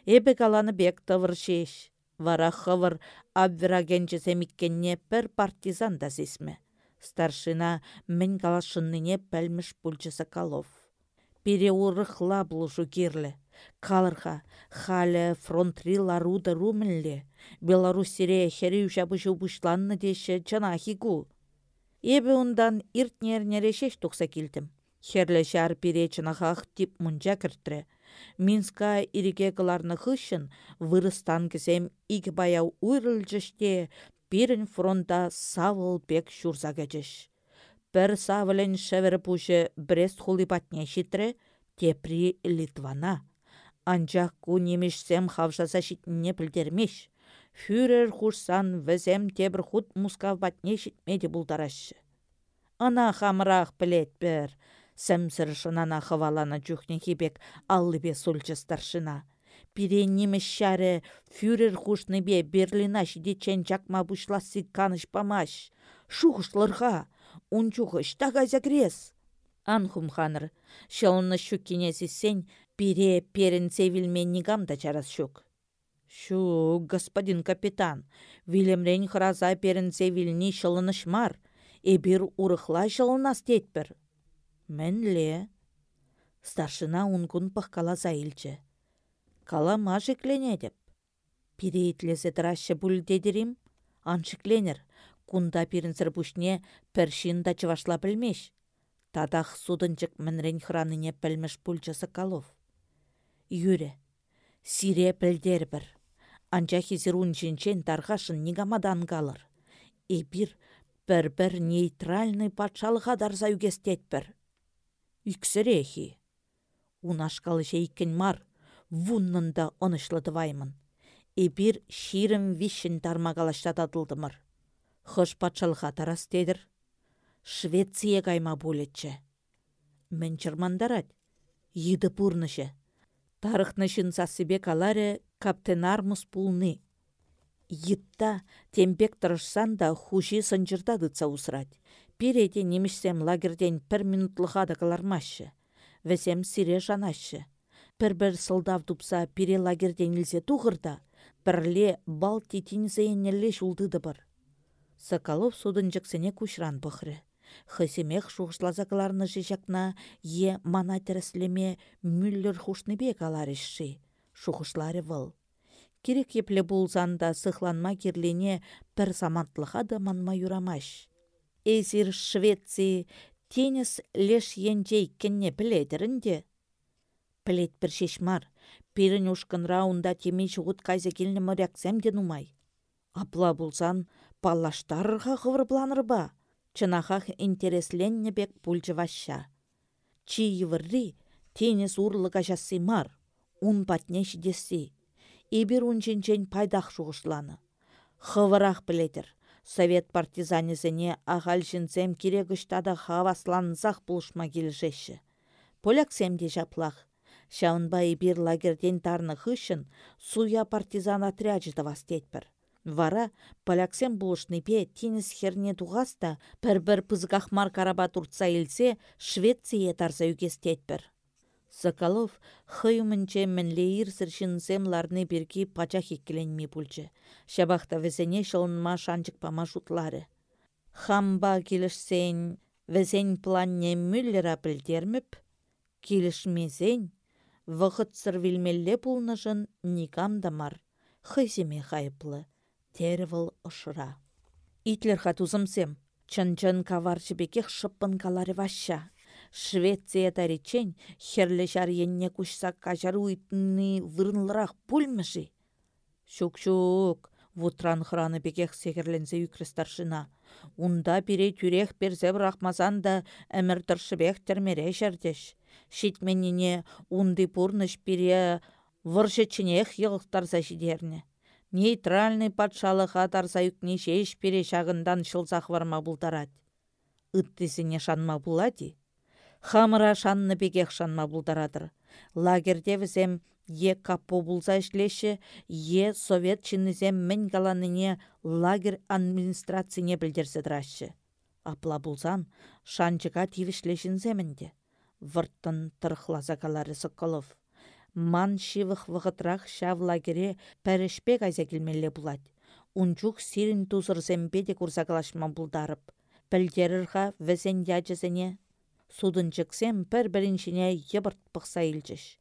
Эбі каланы бек тавыр шеш. Вара хывыр абвирагенчі семиккенне пір партизан да зесме. Старшина мен калашынныне пәлміш бұлчысы калов. Пире урыхла бұлышу керлі. Калырха, халі фронтри ларуда румінлі. Беларусь сире хері үшабышы бұшланны деші чанахи гу. Эбі ондан иртнернере шеш тұқса келдім. Херлі шар перечінахақ тип мұнжа кірттірі. Минска ириге кыларны хышын вырыстан кізем игі баяу уйрылжыште бірін фронта савыл бек шурза кәчіш. Бір савылын шәвір пұшы Брест хулипатне шитрі, тепри Литвана. Анчақ ку немешсем хавшаса шитіне білдермеш. Фюрер хурсан візем тебір худ мускав батне шитмеде бұлдарашы. Ана хамырақ білет бір, Сәмсір шынана хывалана жүхне хебек аллыбе сульчы старшина. Пире шәрі фюрер бе Берлина шидечен чакма бушласы каныш памаш. Шухышлырға, унчухыш тагайза крес. Анхум ханыр, шалыны шуккенесі сен, пире перін нигам да чарас шук. Шу, господин капитан, вилемрен храза перін севілні шылыныш мар, эбір урыхла шылынас тетпір. Мәнле. Старшина унгун пахкала заилчче. Кала мажеклене деп. Пирейтлесе траще бүлдедерим. Аншикленер. Кунда пирінсір бұшне пәршин да чывашла білмеш. Тадах судынчык мінрен храныне пілмеш пульчасы калов. Юре. Сире пілдер бір. Анча хизір унчинчен тарғашын нигамадан қалыр. Эбір бір-бір нейтральный патшалыға дарса үгестетпір. Үксірехи. Унашқалы жейкен мар, вуннында онышлы ваймын. Эбір ширім вишін тармағалаштатадылдымыр. Хыш патшалыға тарас дедір. Швеция кайма булетче. Мен чырмандарать. Йыды пурнышы. Тарыхны сасыбе каларе каптен армус пулны. Йытта тембек тұрышсан да хужи сынжырдадыца усрать. Пиреде немішсем лагерден пір минутлыға да калармашы. Весем сире жанашы. Пір-бір сылдав тупса пире лагерден илсе туғырда, бірле бал тетин зейнелле жулдыды бір. Соколов судын жіксене күшран бұхры. Хысемех шуғышлазақларны жежакна е мана тәріслеме мүллер хушныбе каларышши. Шуғышлары выл. Керек епле болзанда сықланма кирлене пір замантлыға да манма юрамаш. Эзір Швеции тенес леш енжей кенне біледірінде. Білет бір шешмар, пирін ұшқын раунда темен шығыт кайза келіне моряксем де нумай. Апла болсан, паллаштарырға ба. Чынахах интересленне бек пульчы ваща. Чи йывырри тенес урлыға жассы мар, ун патне шидесі. Ибір унченчен пайдақ шуғышланы. Хывырақ білетір. Совет партизанезіне ағал жінзем керегіштада хавасланызақ бұлышма келжеші. Поляк семде жаплақ. Шаунба ибір лагерден тарны хышын суя партизан отряджыды вастетпір. Вара поляксем пе тинес херне туғаста пір-бір пызғақмар караба туртса илсе Швеция тарса үгестетпір. Соколов хыюмынче мінле ирсір шинсем ларны бірге пачах еккеленме пульчы. Шабақта візене шылынма пама жұтлары. Хамба келішсен, візен планне мүллера білдерміп, келішмезен, вғыт сырвилмелле пулнышын никам дамар, хыземе хайыплы тервыл ұшыра. Итлер хатузымсем, чын-чын каварчыбекех шыппын калары ваща. Швеция таричен херлі жар енне күшса кажар уйтны вырынлырақ пульмыши. Шук-шук, вутран храны бекех сегерлензе үкрі старшина. Унда бире тюрех перзе рахмазан да әмір тұршыбек термере жердеш. Шитменіне унды пурныш бире выршычынех йылықтарса жидерне нейтральный патшалыға тарса үкне шеш пере шағындан шылзақ варма бұлдарад. Үттесіне шанма бұлади. Хамыра шанны бекех шанма бұлдарадыр. Лагерде візем е капо бұлза ішлеші, е совет чынызем мен галаныне лагер администрацияне білдерседірашы. Апла бұлзан шанчыға тивішлешін земінде. Вұрттын тұрықлаза калары Соколов ман шивых вғытрах шав лагере пәрішпек айза келмелі бұлад. Унчук сирин тузырзембе де курсагалашма бұлдарып. Пілдерірға візен яджызене. Судын жіксем пір біріншіне ебірт пықса илчіш.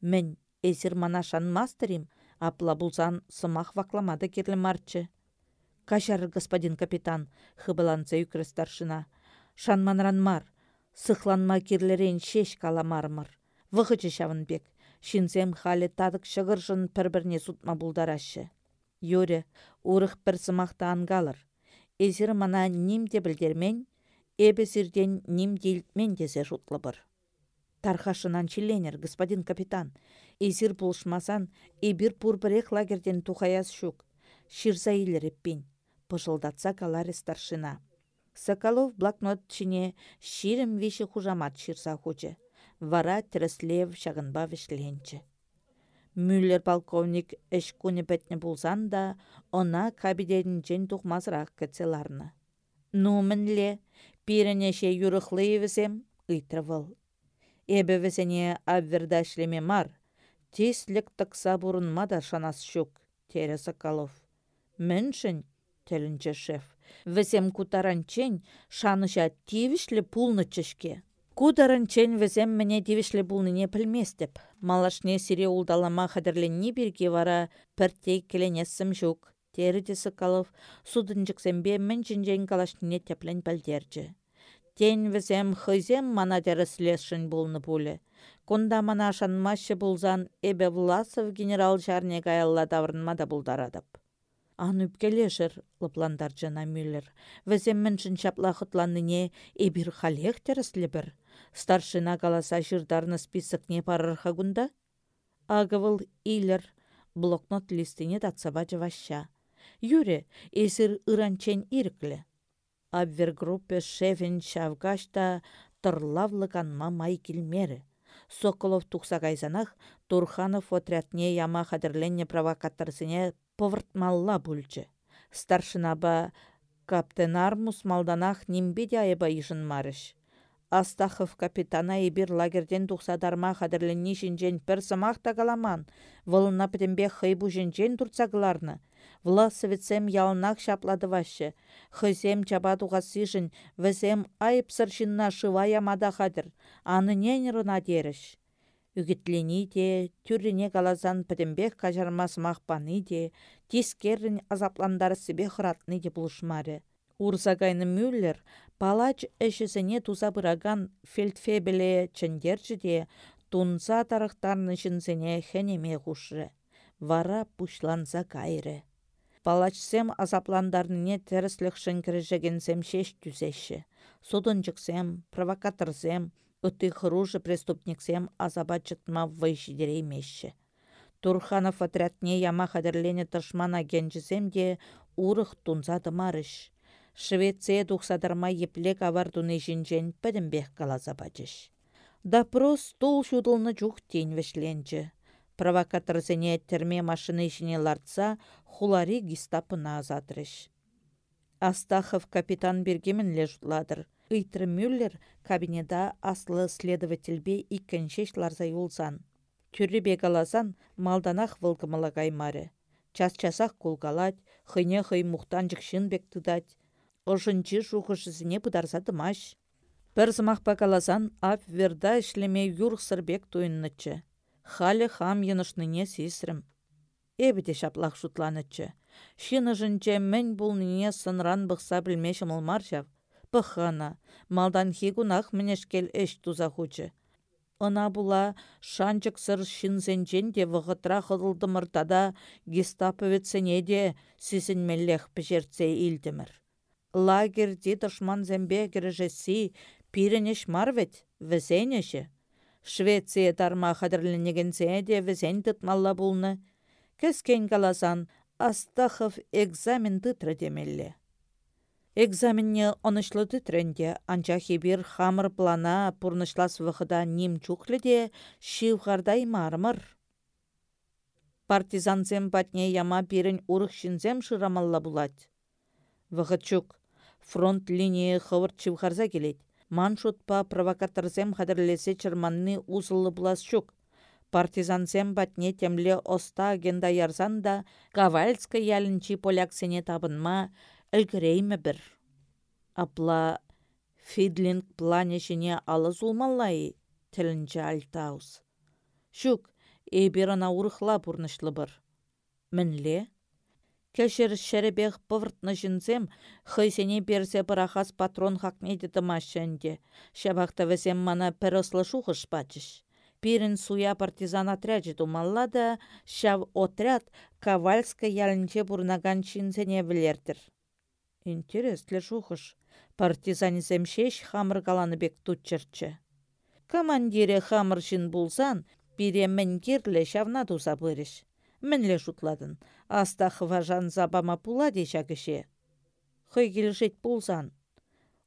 Мен эзір мана шанмастырим, апла бұлзан сымақ вакламады керлі марчы. Кашар, господин капитан, хыбыланцы үкірі старшына. Шанманран мар, сықланма керлерен шеш каламармыр. Вғычы шавынбек, Шинзем халі тадық шығыржын пір-бірне сұтма бұлдарашы. Юре, урық бір сымақты ангалыр. Эзір мана ним де білдермен, эбесірден ним делтмен десе жұтлы бір. Тархашынан чиленер, господин капитан. Эзір бұлшмасан, эбір пұрбірек лагерден тухаяз шук. Ширза илереппин. Пыжылдатса калари старшина. Соколов блокнот чине ширім виші хужамат ширса вара тіріслев шағынба вішленчі. Мюллер полковник эш күні бәтіне болсан да, она кабидерін жен тұқмазырақ кәтселарны. Ну мінле, пирінеше юрықлы евізем, ұйтырвыл. Эбі візіне абвердашлеме мар, теслік тықса бұрынма да шанас шук, тері Соколов. Міншін, телінчі шеф, візем кутаранчен шаныша тивішлі пулны чышке. Кударын чен візем міне девішлі бұлныне пілместіп. Малашне сире улдалама қадірленне берге вара піртей келенесім жүк. Тері де сықалып, судын жүксембе мін жінжен калашне теплен пәлдерджі. Тен візем хызем мана дәріслешін бұлны бұлі. Кунда мана шанмашы бұлзан эбе Власов генерал жарне гаялла даврынма да бұлдарадып. Ан үпкелешір, лыпландар жана Мюллер. Візем міншін шапла хытланыне эбір халех бір. Старшина каласа жырдарны списокне парыр хагунда? Агывыл илер блокнот листине татсаба жываща. Юре, эсір ыранчен ирклі. Абвергруппе шефін шавгашта тұрлавлығанма май келмері. Соколов тухса кайсанах Турханов отрядне яма хадерленне провокаторсыне повыртмалла. Старшынаба каптен армус малданах нимбеде айба ишын марыш. Астахов капитана ебір лагерден тухсадарма хадерленни шинжен пір сымақ каламан. Вылына пітімбе хыйбу жінжен турцагларны. Вла советсем ялнақ шаплады вашы. Хызем чабадуға сижін, візем айып сыршынна шывая мада хадыр. Аны ненірына деріш. Үгітлені де, түріне калазан пітімбек кажармас мақпаны де, тискерін азапландары себе хыратны де бұлышмары. Урзагайны Мюллер палач әшісіне туза бұраган фельдфебеле чендерчі де тунса тарықтарны жынсене хенеме ғушры. Вара пушланса кайры. Палачсем азапландарныне тәріслік шынкірі шеш түзеші. Судын жықсем, провокаторсем, үтті хыружы преступниксем азаба чытма вайшидереймеші. Турханов отрядне яма хадерлене тышмана генжізем де урых тунса марыш. Швеция тухсадарма епле кавардуны жинжен пӹдімбех каласа бачыш. Допрос тул шудылны чух тень вешленчі. Провокаторзене терме машины ішіне лартса, хулари гестапына азатрыш. Астахов капитан бергемен лежутладыр. Ыйтры Мюллер кабинеда аслы следовательбе иккеншеш ларза юлсан. Түрребе галасан малданах вылгымыла каймары. Час-часах кулгалать, хыне хый Ошынчы шухышысыне пыдарса тымаш. Пір зымақпа каласан ап верда ішлеме юрх сырбек туйыннычы. Халі хам енышныне сисрім. Эбіде шаплақ шутланычы. Шыны жынче мен бұлныне сынран бұқса білмешім олмар жав. Пăхана, малдан хигунах мінешкел эш туза хучы. Ына була шанчык сыр шинзенчен де вғытра хыдылдымыртада гестаповецене де сисінмеллех пішерце илдімір лагерде дұшман зәмбе кіріжесі пиренеш марвет, візенеші. Швеция тарма қадірленегенсе де візен тұтмалла бұлны. Кәскен Астахов экзамен тытры демелле. Экзаменне онышлы тытренде, анча хибир хамыр плана пурнышлас вғыда ним чухлі де шивғардай мармыр. Партизанзем патне яма пирен урық шинзем шырамалла булать. Фронт линии хывырт чывхарса келет. Маншутпа провокаторзем хадірлесе чырманны узылы булас чук. Партизансем батне темле оста агенда ярзан да Кавальска ялінчі поляксене табынма үлгіреймі бір. Апла Фидлинг планешіне алыз улмаллай тілінчі альтаус. Шук, эбір ана урықла бұрнышлы бір. Мінле? Кәшір шәребех пывыртны жінзем, хыйсене берсе бірахас патрон хакмеді тымашшэнде. Шабақта візем мана піріслы шухыш бачыш. Пирін суя партизан отряджы думалла да, шав отряд Кавальска ялінче бұрнаган чинзене білердір. Интереслі шухыш. Партизанизем шеш хамыр каланы бек тутчырчы. Командире хамыр булсан, бире мінгерлі шавна туза бұрыш. Мінле жутладын. Астах важан забама пула дешагыше. Хый келжет пулсан.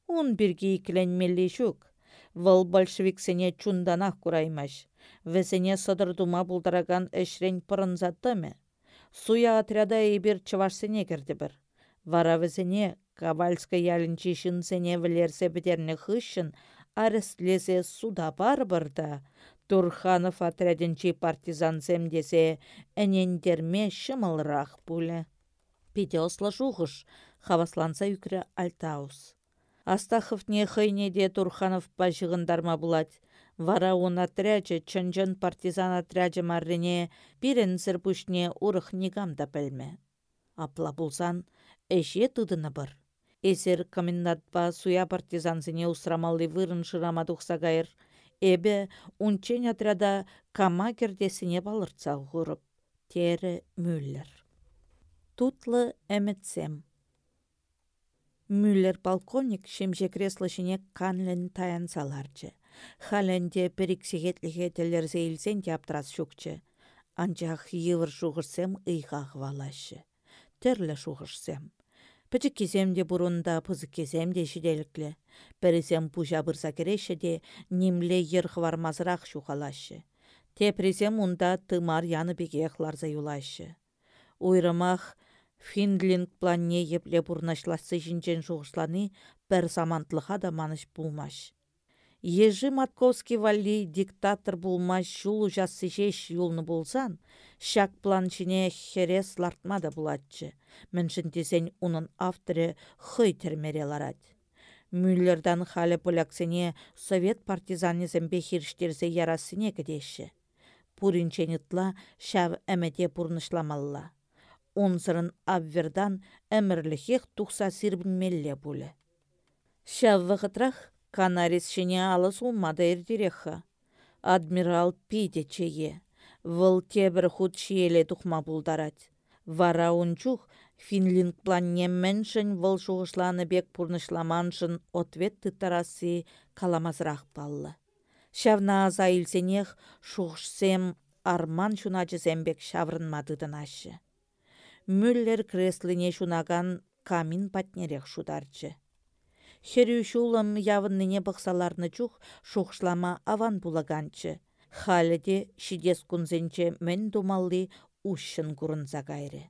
Он бірге икіленмелі жүк. Вăл большевиксене чунданах кураймаш. Весене сыдырдума булдараган эшрен пырынзаттымы. Суя отряда ебір чывашсене керді бір. Вара весене Кавальска ялінчі сене вілерсе бітерні хыщын арестлесе суда бар бірді. Турханов отрядінчі партизансем десе әнендерме шымылрақ пулі. Педе ослы жуғыш, хавасланса үкірі альтаус. Астаховне хыйнеде Турханов пажығындарма бұлад. Вара он отряджы чынжын партизан отряджы маррине бірін зірбушне урых негамда білме. Апла бұлсан, әше тұдыны бір. Эсер комендатпа суя партизансыне усрамалли вырын ғайыр, Эбе унчен отряда кама кердесіне балырца ғұрып. Тері Мюллер. Тутлы әмітсем. Мюллер полковник шемже креслышыне канлен таян саларчы. Халенде перексегетліге тілерзе де аптрас шукчы. Анчах йывыр шуғырсем ыйға хвалашы. Терлі шуғырсем. Пічі кезем де бұрында пызы кезем де жиделіклі. Пересем пужа бұрса кереші де немле ер хвармазырақ шуғалашы. Тепресем унда тымар яны бігех ларза юлашы. Уйрымах Финдлинг планне епле бурнашласы жинчен жуғышланы пір самантлыға да маныш булмаш. Ежі Матковский валли диктатор булмаш жул жасы жеш юлны болсан, шак планчине херес лартма да буладчы. Міншін тесен унын авторы хый термере ларад. Мюллердан халі поляксене совет партизанизмбе хирштерзе ярасыне кедеші пуринченітла шав әмәте пурнышламалла. Унсырын абвердан әмірліхех тұқса сирбінмелле бұлі. Шав вғытрах канарис шене алыс ердереха. Адмирал пиде чее. Выл тебір худ шиеле тұқма бұлдарад. Вара унчух Финлинг планне мэншін выл шуғышланы бек пурнышламаншын ответ тытарасы каламазрақ баллы. Шавна аза шухшсем арман шуначы зембек шаврынмадыдын ашы. Мюллер креслине шунаган камин патнерех шударчы. Херю шулым явынныне бұқсаларны чух шухшлама аван булаганчы. Халеде шидес кунзенче мен думалли ушшын курынза гайры.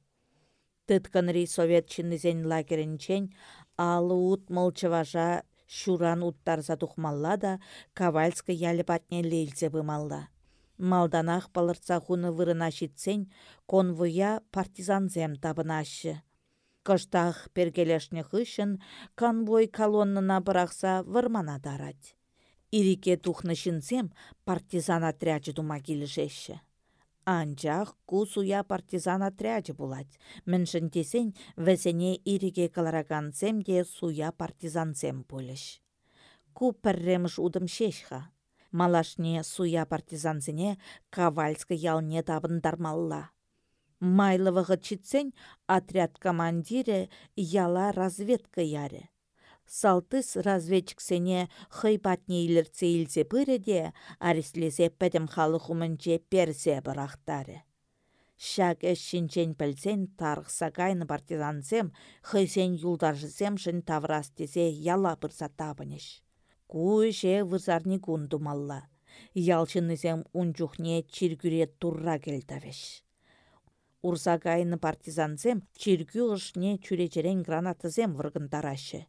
Тытканри совет чиннизен лагерінчен алы ут мылчыважа Шуран уттарса тухмалла да Кавальска ялі патне лейлсе бымалла. Малданах палырца хуны вырына шитсен, конвоя партизанзем табынашы. Кыштах пергелешне хышын, конвой колоннына бырақса вырмана дарать. Ирике тухны шинсем партизан отряджы дума келішеші. Анчах ку суя партизан отряджы булать. Міншін тесен вәсене ириге каларагансем де суя партизансем пөліш. Ку пірремш удым шешха. Малашне суя партизансене кавальскі ялне табындармалла. Майлывығы читсен отряд командире яла разведка яре салтыс разведчиксене хыйпатне илерце илсе пыреде, арестлесе пәдім персе бұрақтары. Шак әшшінчен пәлсен тарғса кайны партизансем, хыйсен юлдаржысем шын таврастесе яла бұрса табыныш. Куыше вызарни гундумалла. Ялчынызем унчухне чиргюре турра келтавеш. Урзагайны партизансем чиргю ышне чүречерен гранатызем выргындарашы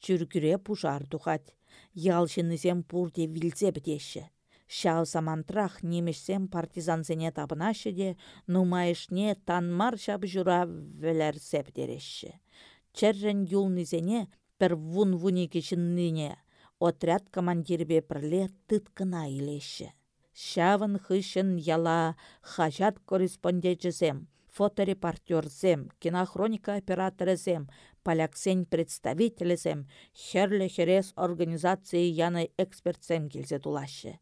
Чүргіре пужар тухать. Ялшынызем пурде вилзе бітеші. Шау самантрах немешсем партизанзене табынашы де, нумайышне танмар шаб жура сәпдереші. Чәррен юлнызене пір вун-вуни кешінныне, отряд командирбе пірле тыткына илеші. Шавын хышын яла хажат корреспонденчізем, фоторепортерзем, кинохроника операторызем, поляксен представителесем, херле херес организации яны экспертсем келзе тулашы.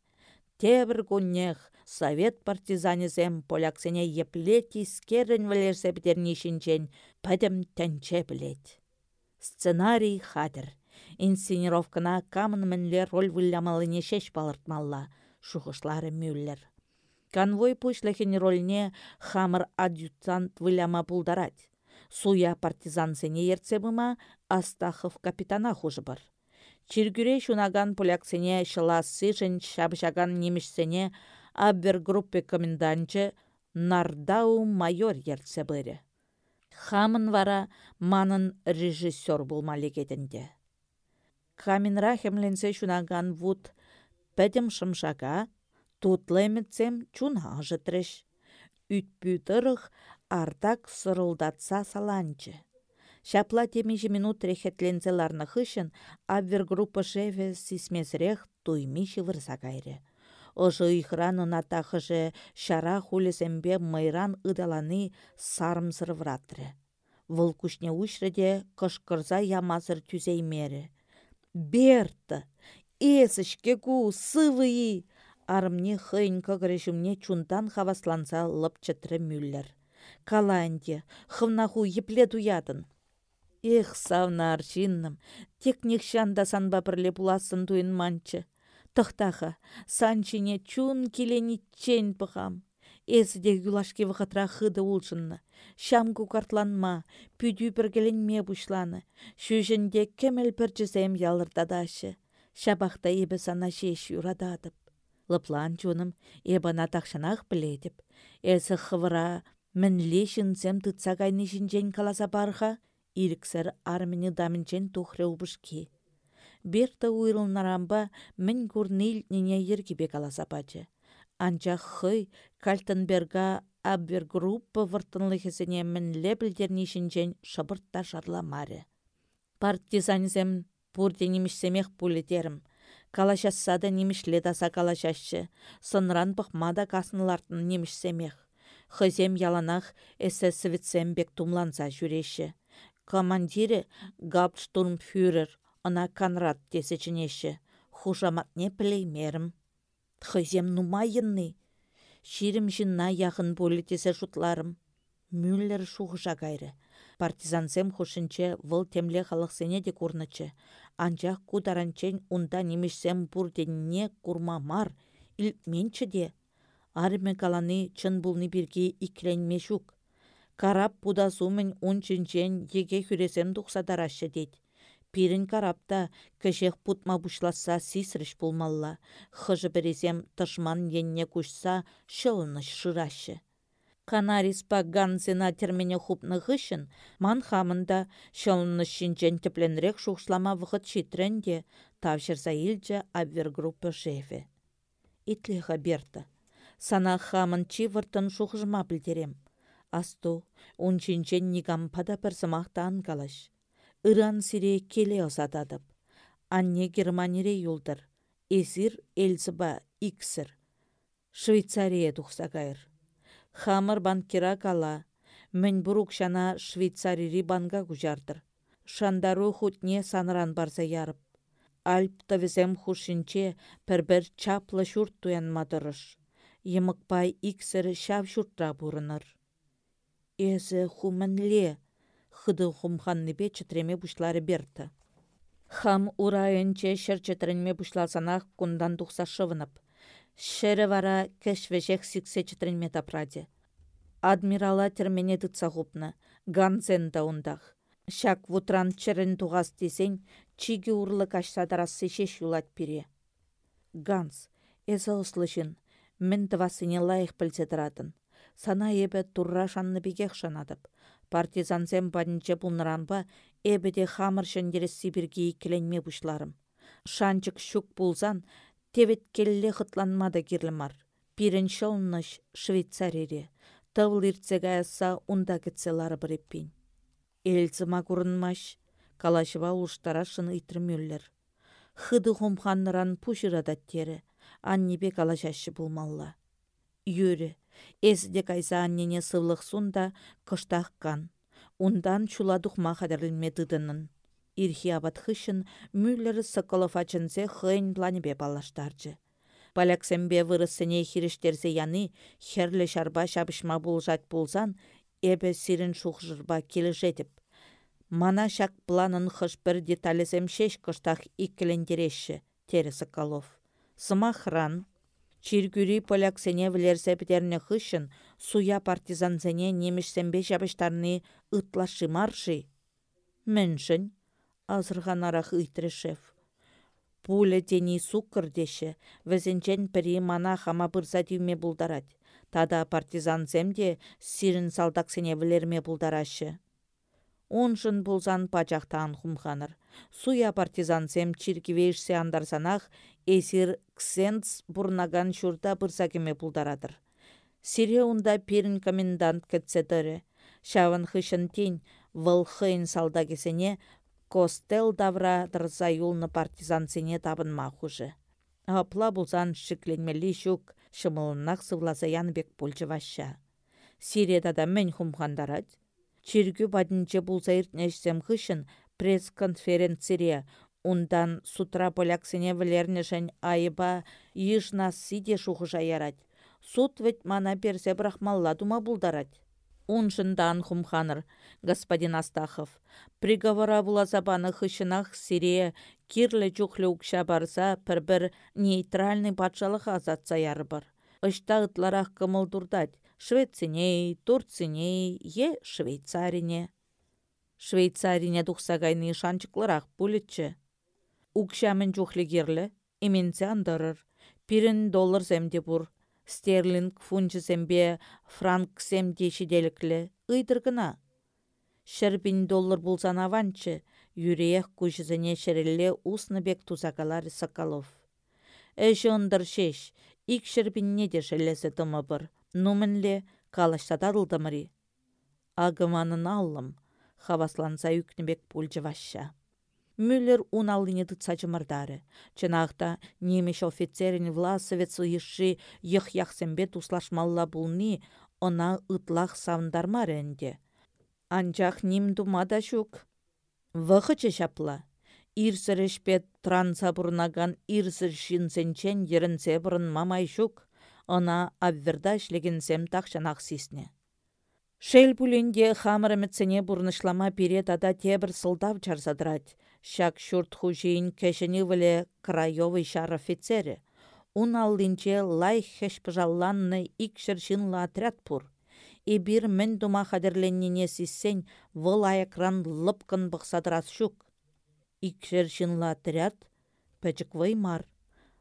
Тебір күннех совет партизанезем поляксене еплети скерін вілерсе бітернешінчен пәдім тәнче білет. Сценарий хадыр. Инсценировкана камын мінле роль вылямалыне шеш балыртмалла, шухышлары мюллер. Конвой пушлахин рольне хамыр адъютант выляма пулдарать. Суя партизансене ерцебыма Астахов капитана хужыбыр. Чиргюре шунаган поляксене шыла сыжын шабжаган немішсене абвергруппе коменданчы Нардау майор ерцебірі. Хамын вара манын режиссер булмалы кетінде. Каминра хемленсе шунаган вуд пәдім шымшаға тутлемітсем чуна жытрыш. Үтпүтіріх артак сырылдатса саланчы. Шапла темежі минут рехетлензе ларны хышын, группа шеве сисмезрех туймиші вырса кайры. Ожы шара хулесембе майран ыдаланы сарымсыр вратры. Вұл күшне кышкырза ямазыр түзеймері. Берті! Эсішке ку, сывыйы! Арымне хыйн көгірішімне чунтан хавасланса лып чытры мүллер. каланде, хывнаху епле туятын. Эх, савна арчинным, тек нехшанда санба бірле буласын туын манчы. Тықтаха, санчине чун чен пыхам. Эсіде юлашке вғытра хыды улшынны. Шамгу картланма, пүдю біргеленме бұшланы. Шүжінде кемел бір жүзем ялырдадашы. Шабақта ебі сана шеш юрададып. Лыплан чуным ебана тақшанақ біледіп. Эсі хывыра мінле шынсем тұтса кайны жінжен каласа барға, иріксір армini дамінчен тухры убышки. Берта уйрылнарамба мін курнил нене ергебе каласа бачы. Анчах хый Кальтенберга Абвергруппа выртынлыхесене мінле білдернешінчен шыбыртта маре. Партизанзем пурде немішсемех пулетерім. Калашасса да немішле даса калашашы. Сынран бұқмада касынылартын немішсемех. Хызем яланах эсэсовецем бек тумланса жүреші. Командирі гауптштурмфюрер, ына Конрад тесечінеші. Хужаматне пілеймерім. Хызем нумайынны. Ширім жинна яғын политесе жұтларым. Мюллер шуғыжа кайры. Партизансем хушинче выл темле халықсене де курнычы. Анчақ кударанчен унда немешсем бурденне курмамар. Илтменчі де. Арме каланы чын булны бирге икленме шук. Карап пуда сумен унчинчен еге хүресем тухсадарашы дейд. Пирін карапта кішек путма бұшласа сисріш болмалла. Хыжы березем тышман енне күшса шылыныш шырашы. Канариспа ганзена термене хупны хышын, ман хамында шылыныш шинчен тепленрек шухшлама вғыт шитренде тавшырса илчі абвергруппы шефе. Итлеха берді. Сана хамын чивыртын шухжыма білдерем. Асту, унчинчен нигам пада бір сымақтан калаш ыран сире келе осатадып. Анне Германире юлдыр. Эсир Эльзыба иксір. Швейцария. Хамыр банкира кала. Мен бурук шана Швейцарири банга кужардыр. Шандару хутне санран барса ярып. Альп тавізем хушинче пір чаплы шурт туянмадырыш. Емықпай иксір шав шуртра бұрыныр. Эзі хыды хумханнипе чытреме бушлары берді. Хам урайынче шыр чытырынме бушласанах кундан тухса шывынып. Шәрі вара кәшвешек сиксе чытырынме тапраде. Адмирала термене тытса хупны, ганзен ундах. Шак вутран чырын туғас десен, чиги урлы кашсадарасы шеш юлат пире. Ганс, эзі ұслышын, мен тывасыне лайық білсе Сана ебі турра шанны бігех шанадып партизансем баннче пулныранпа эбеде хамыр шендерес сибирге иккеленме бушларым. Шанчык щук пулзан, тевет кирлімар. Пирен шылныш Швейцарире, тывыл иртсеге аса унда кетселары біреппин. Эльзыма курынмаш, калашыва улыштара шын итрмюллер. Хыды хумханныран пушырада тері, аннебе калашашы булмалла. Юрі, Эсде кайса аннене сывлық сунда кыштаққан. Ундан чуладухма хадарлинме тыдынын. Ирхи абатхышын Мюллер Соколов ачынсе хыйн планебе балаштарчы. Паляксембе вырыссыне хириштерсе яны, херлі шарба шабышма булжат булзан, эбе сирін шухжырба келішетіп. Мана шак планын хыш бір деталізем шеш кыштақ иккілендереші, тері Соколов. Сыма хран, Чиргюри поляксене влерсе пітерне хышын, суя партизансене немішсембе жабыштарны ытлашы марши. Міншін, азырған арақ ыйтры шеф. Пулі дени суккыр деші, візінчен пірі мана хама бұрса дюме бұлдарад. Тада партизансемде сирін салдаксене влерме бұлдарашы. Оншын бұлзан пачақтан хумханыр. Суя партизансем чиркивейшсе андарсанах эсир ксенц бурнаган шурта пырсакеме пулдарадыр. Сире унда перін комендант кетседірі. Шавын хышын хыйн салдагесене костел давра дырса юлны партизансене табынма хуже. Апла бұлзан шикленмелі шук шымылынақ сывласа янбек пульчы ваша. Сиреда да мен хумхандарад. Чиргü бадінче бұлса иртнешсем хышын пресс-конференцире ундан сутра поляксене вілернешен айыба йышна сиде шухыша ярать. Суд ведь мана персе брахмалла дума. Уншындан хумханыр, господин Астахов. Приговора булазабаны хышынах сире кирлі жүхлі укша барса пір-бір нейтральный патшалық азатса ярбыр. Ышта ытларах кымылдурдать. Швециней, Турциней, е Швейцарине. Швейцарине тухсагайны шанчыклырақ пулетчі. Укшамын жүхлі именсе андырыр. Пирін доллар земде стерлинг фунчы зембе франк земде шиделіклі, ыйдыргына. Шербин доллар булзан аванчы, юреях күшізіне шерелле бек тузакалар Соколов. Эші ондыр шеш, ик шербинне де шелесі тымы бір, нумінле калаштададылдымыри. Агыманын аллым, хавасланса үкнебек пульчы ваща. Мюллер уналлине тытсачымырдары. Чынақта немеш офицерін власовец ұйышши йых яқсембе туслашмалла бұлни, она ытлах савындармар әнде. Анчах ним думада шук. Вăхычы çапла. Ирсӹрешпет транса бұрнаган ирсір шинсенчен ерінсе бұрын мамай шук. Она абверда шлегенсем тақшанақ сисне. Шел пуленде хамырымыцыне бұрнышлама перет ада тебір сылдав чарсадырать. Шак шурт хужейін кәшіні вілі краевый шар офицері. Ун аллинче лай хеш пыжалланны ик шыршынлы отряд пур. И бир мін дума хадерленнене сиссен выл аякран лыпкын бұқсадырас шук. Ик шыршынлы отряд ваймар.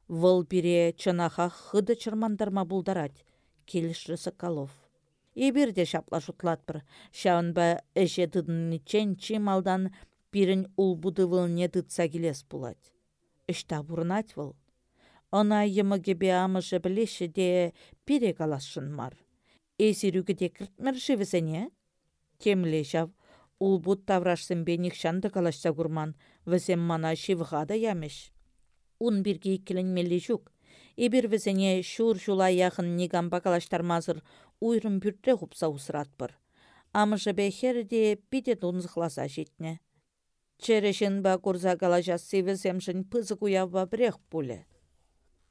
Выл бире чынаха хыды чырмандарма булдарать. Келішрі Соколов. Ебірде шапла шутлатпыр. Шаунба әше тыдынничен чималдан пирін улбуды вылне тытса келес пулать. Ішта бұрнать выл. Она емігебе амышы білеші де пире калашын мар. Эсирүгі де кіртмір живізіне? Темле жав, улбут таврашсын бенік шанды калашса курман, візем мана шивға да ямеш. Ун бірге икілін мелі жүк. Эбір візіне шур жула яғын негамба калаштармазыр уйрым бүртре хупса усратпыр. Амышы бәхер де пиде дунзықласа жетіне. Черешін ба курза калажас севесемшін пызы куявба бірех пулі.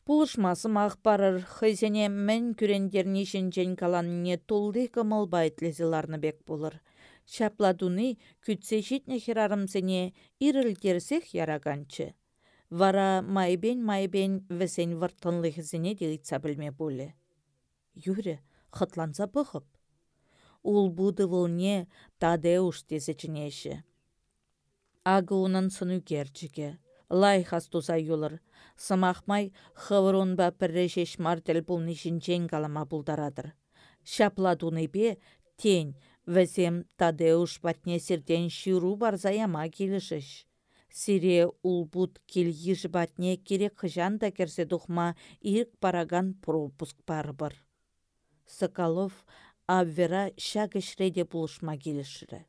Пулышмасы мақпарыр, хызене мен күрендерні жінжен каланне тулды кымыл байтлезіларны бек болыр. Шапладуны күтсе жетне херарымсене ирілдерсех яраганчы. Вара майбен-майбен весен вартынлығызіне дейтса білме болы. Юрі, хытланса бұхып. Ул буды вылне таде уштезі Агуунын сыну керчіге. Лай хастуза юлыр. Сымақмай ба піррешеш мартел бұл нишінчен калама бұлдарадыр. Шапладуны бе тень, візем тадеуш батне сірден ширу барзаяма келішіш. Сире улбут келгіш батне керек хыжан да керсе дұхма ирк параган пропуск барбыр. Соколов абвера шагышреде бұлышма келішірі.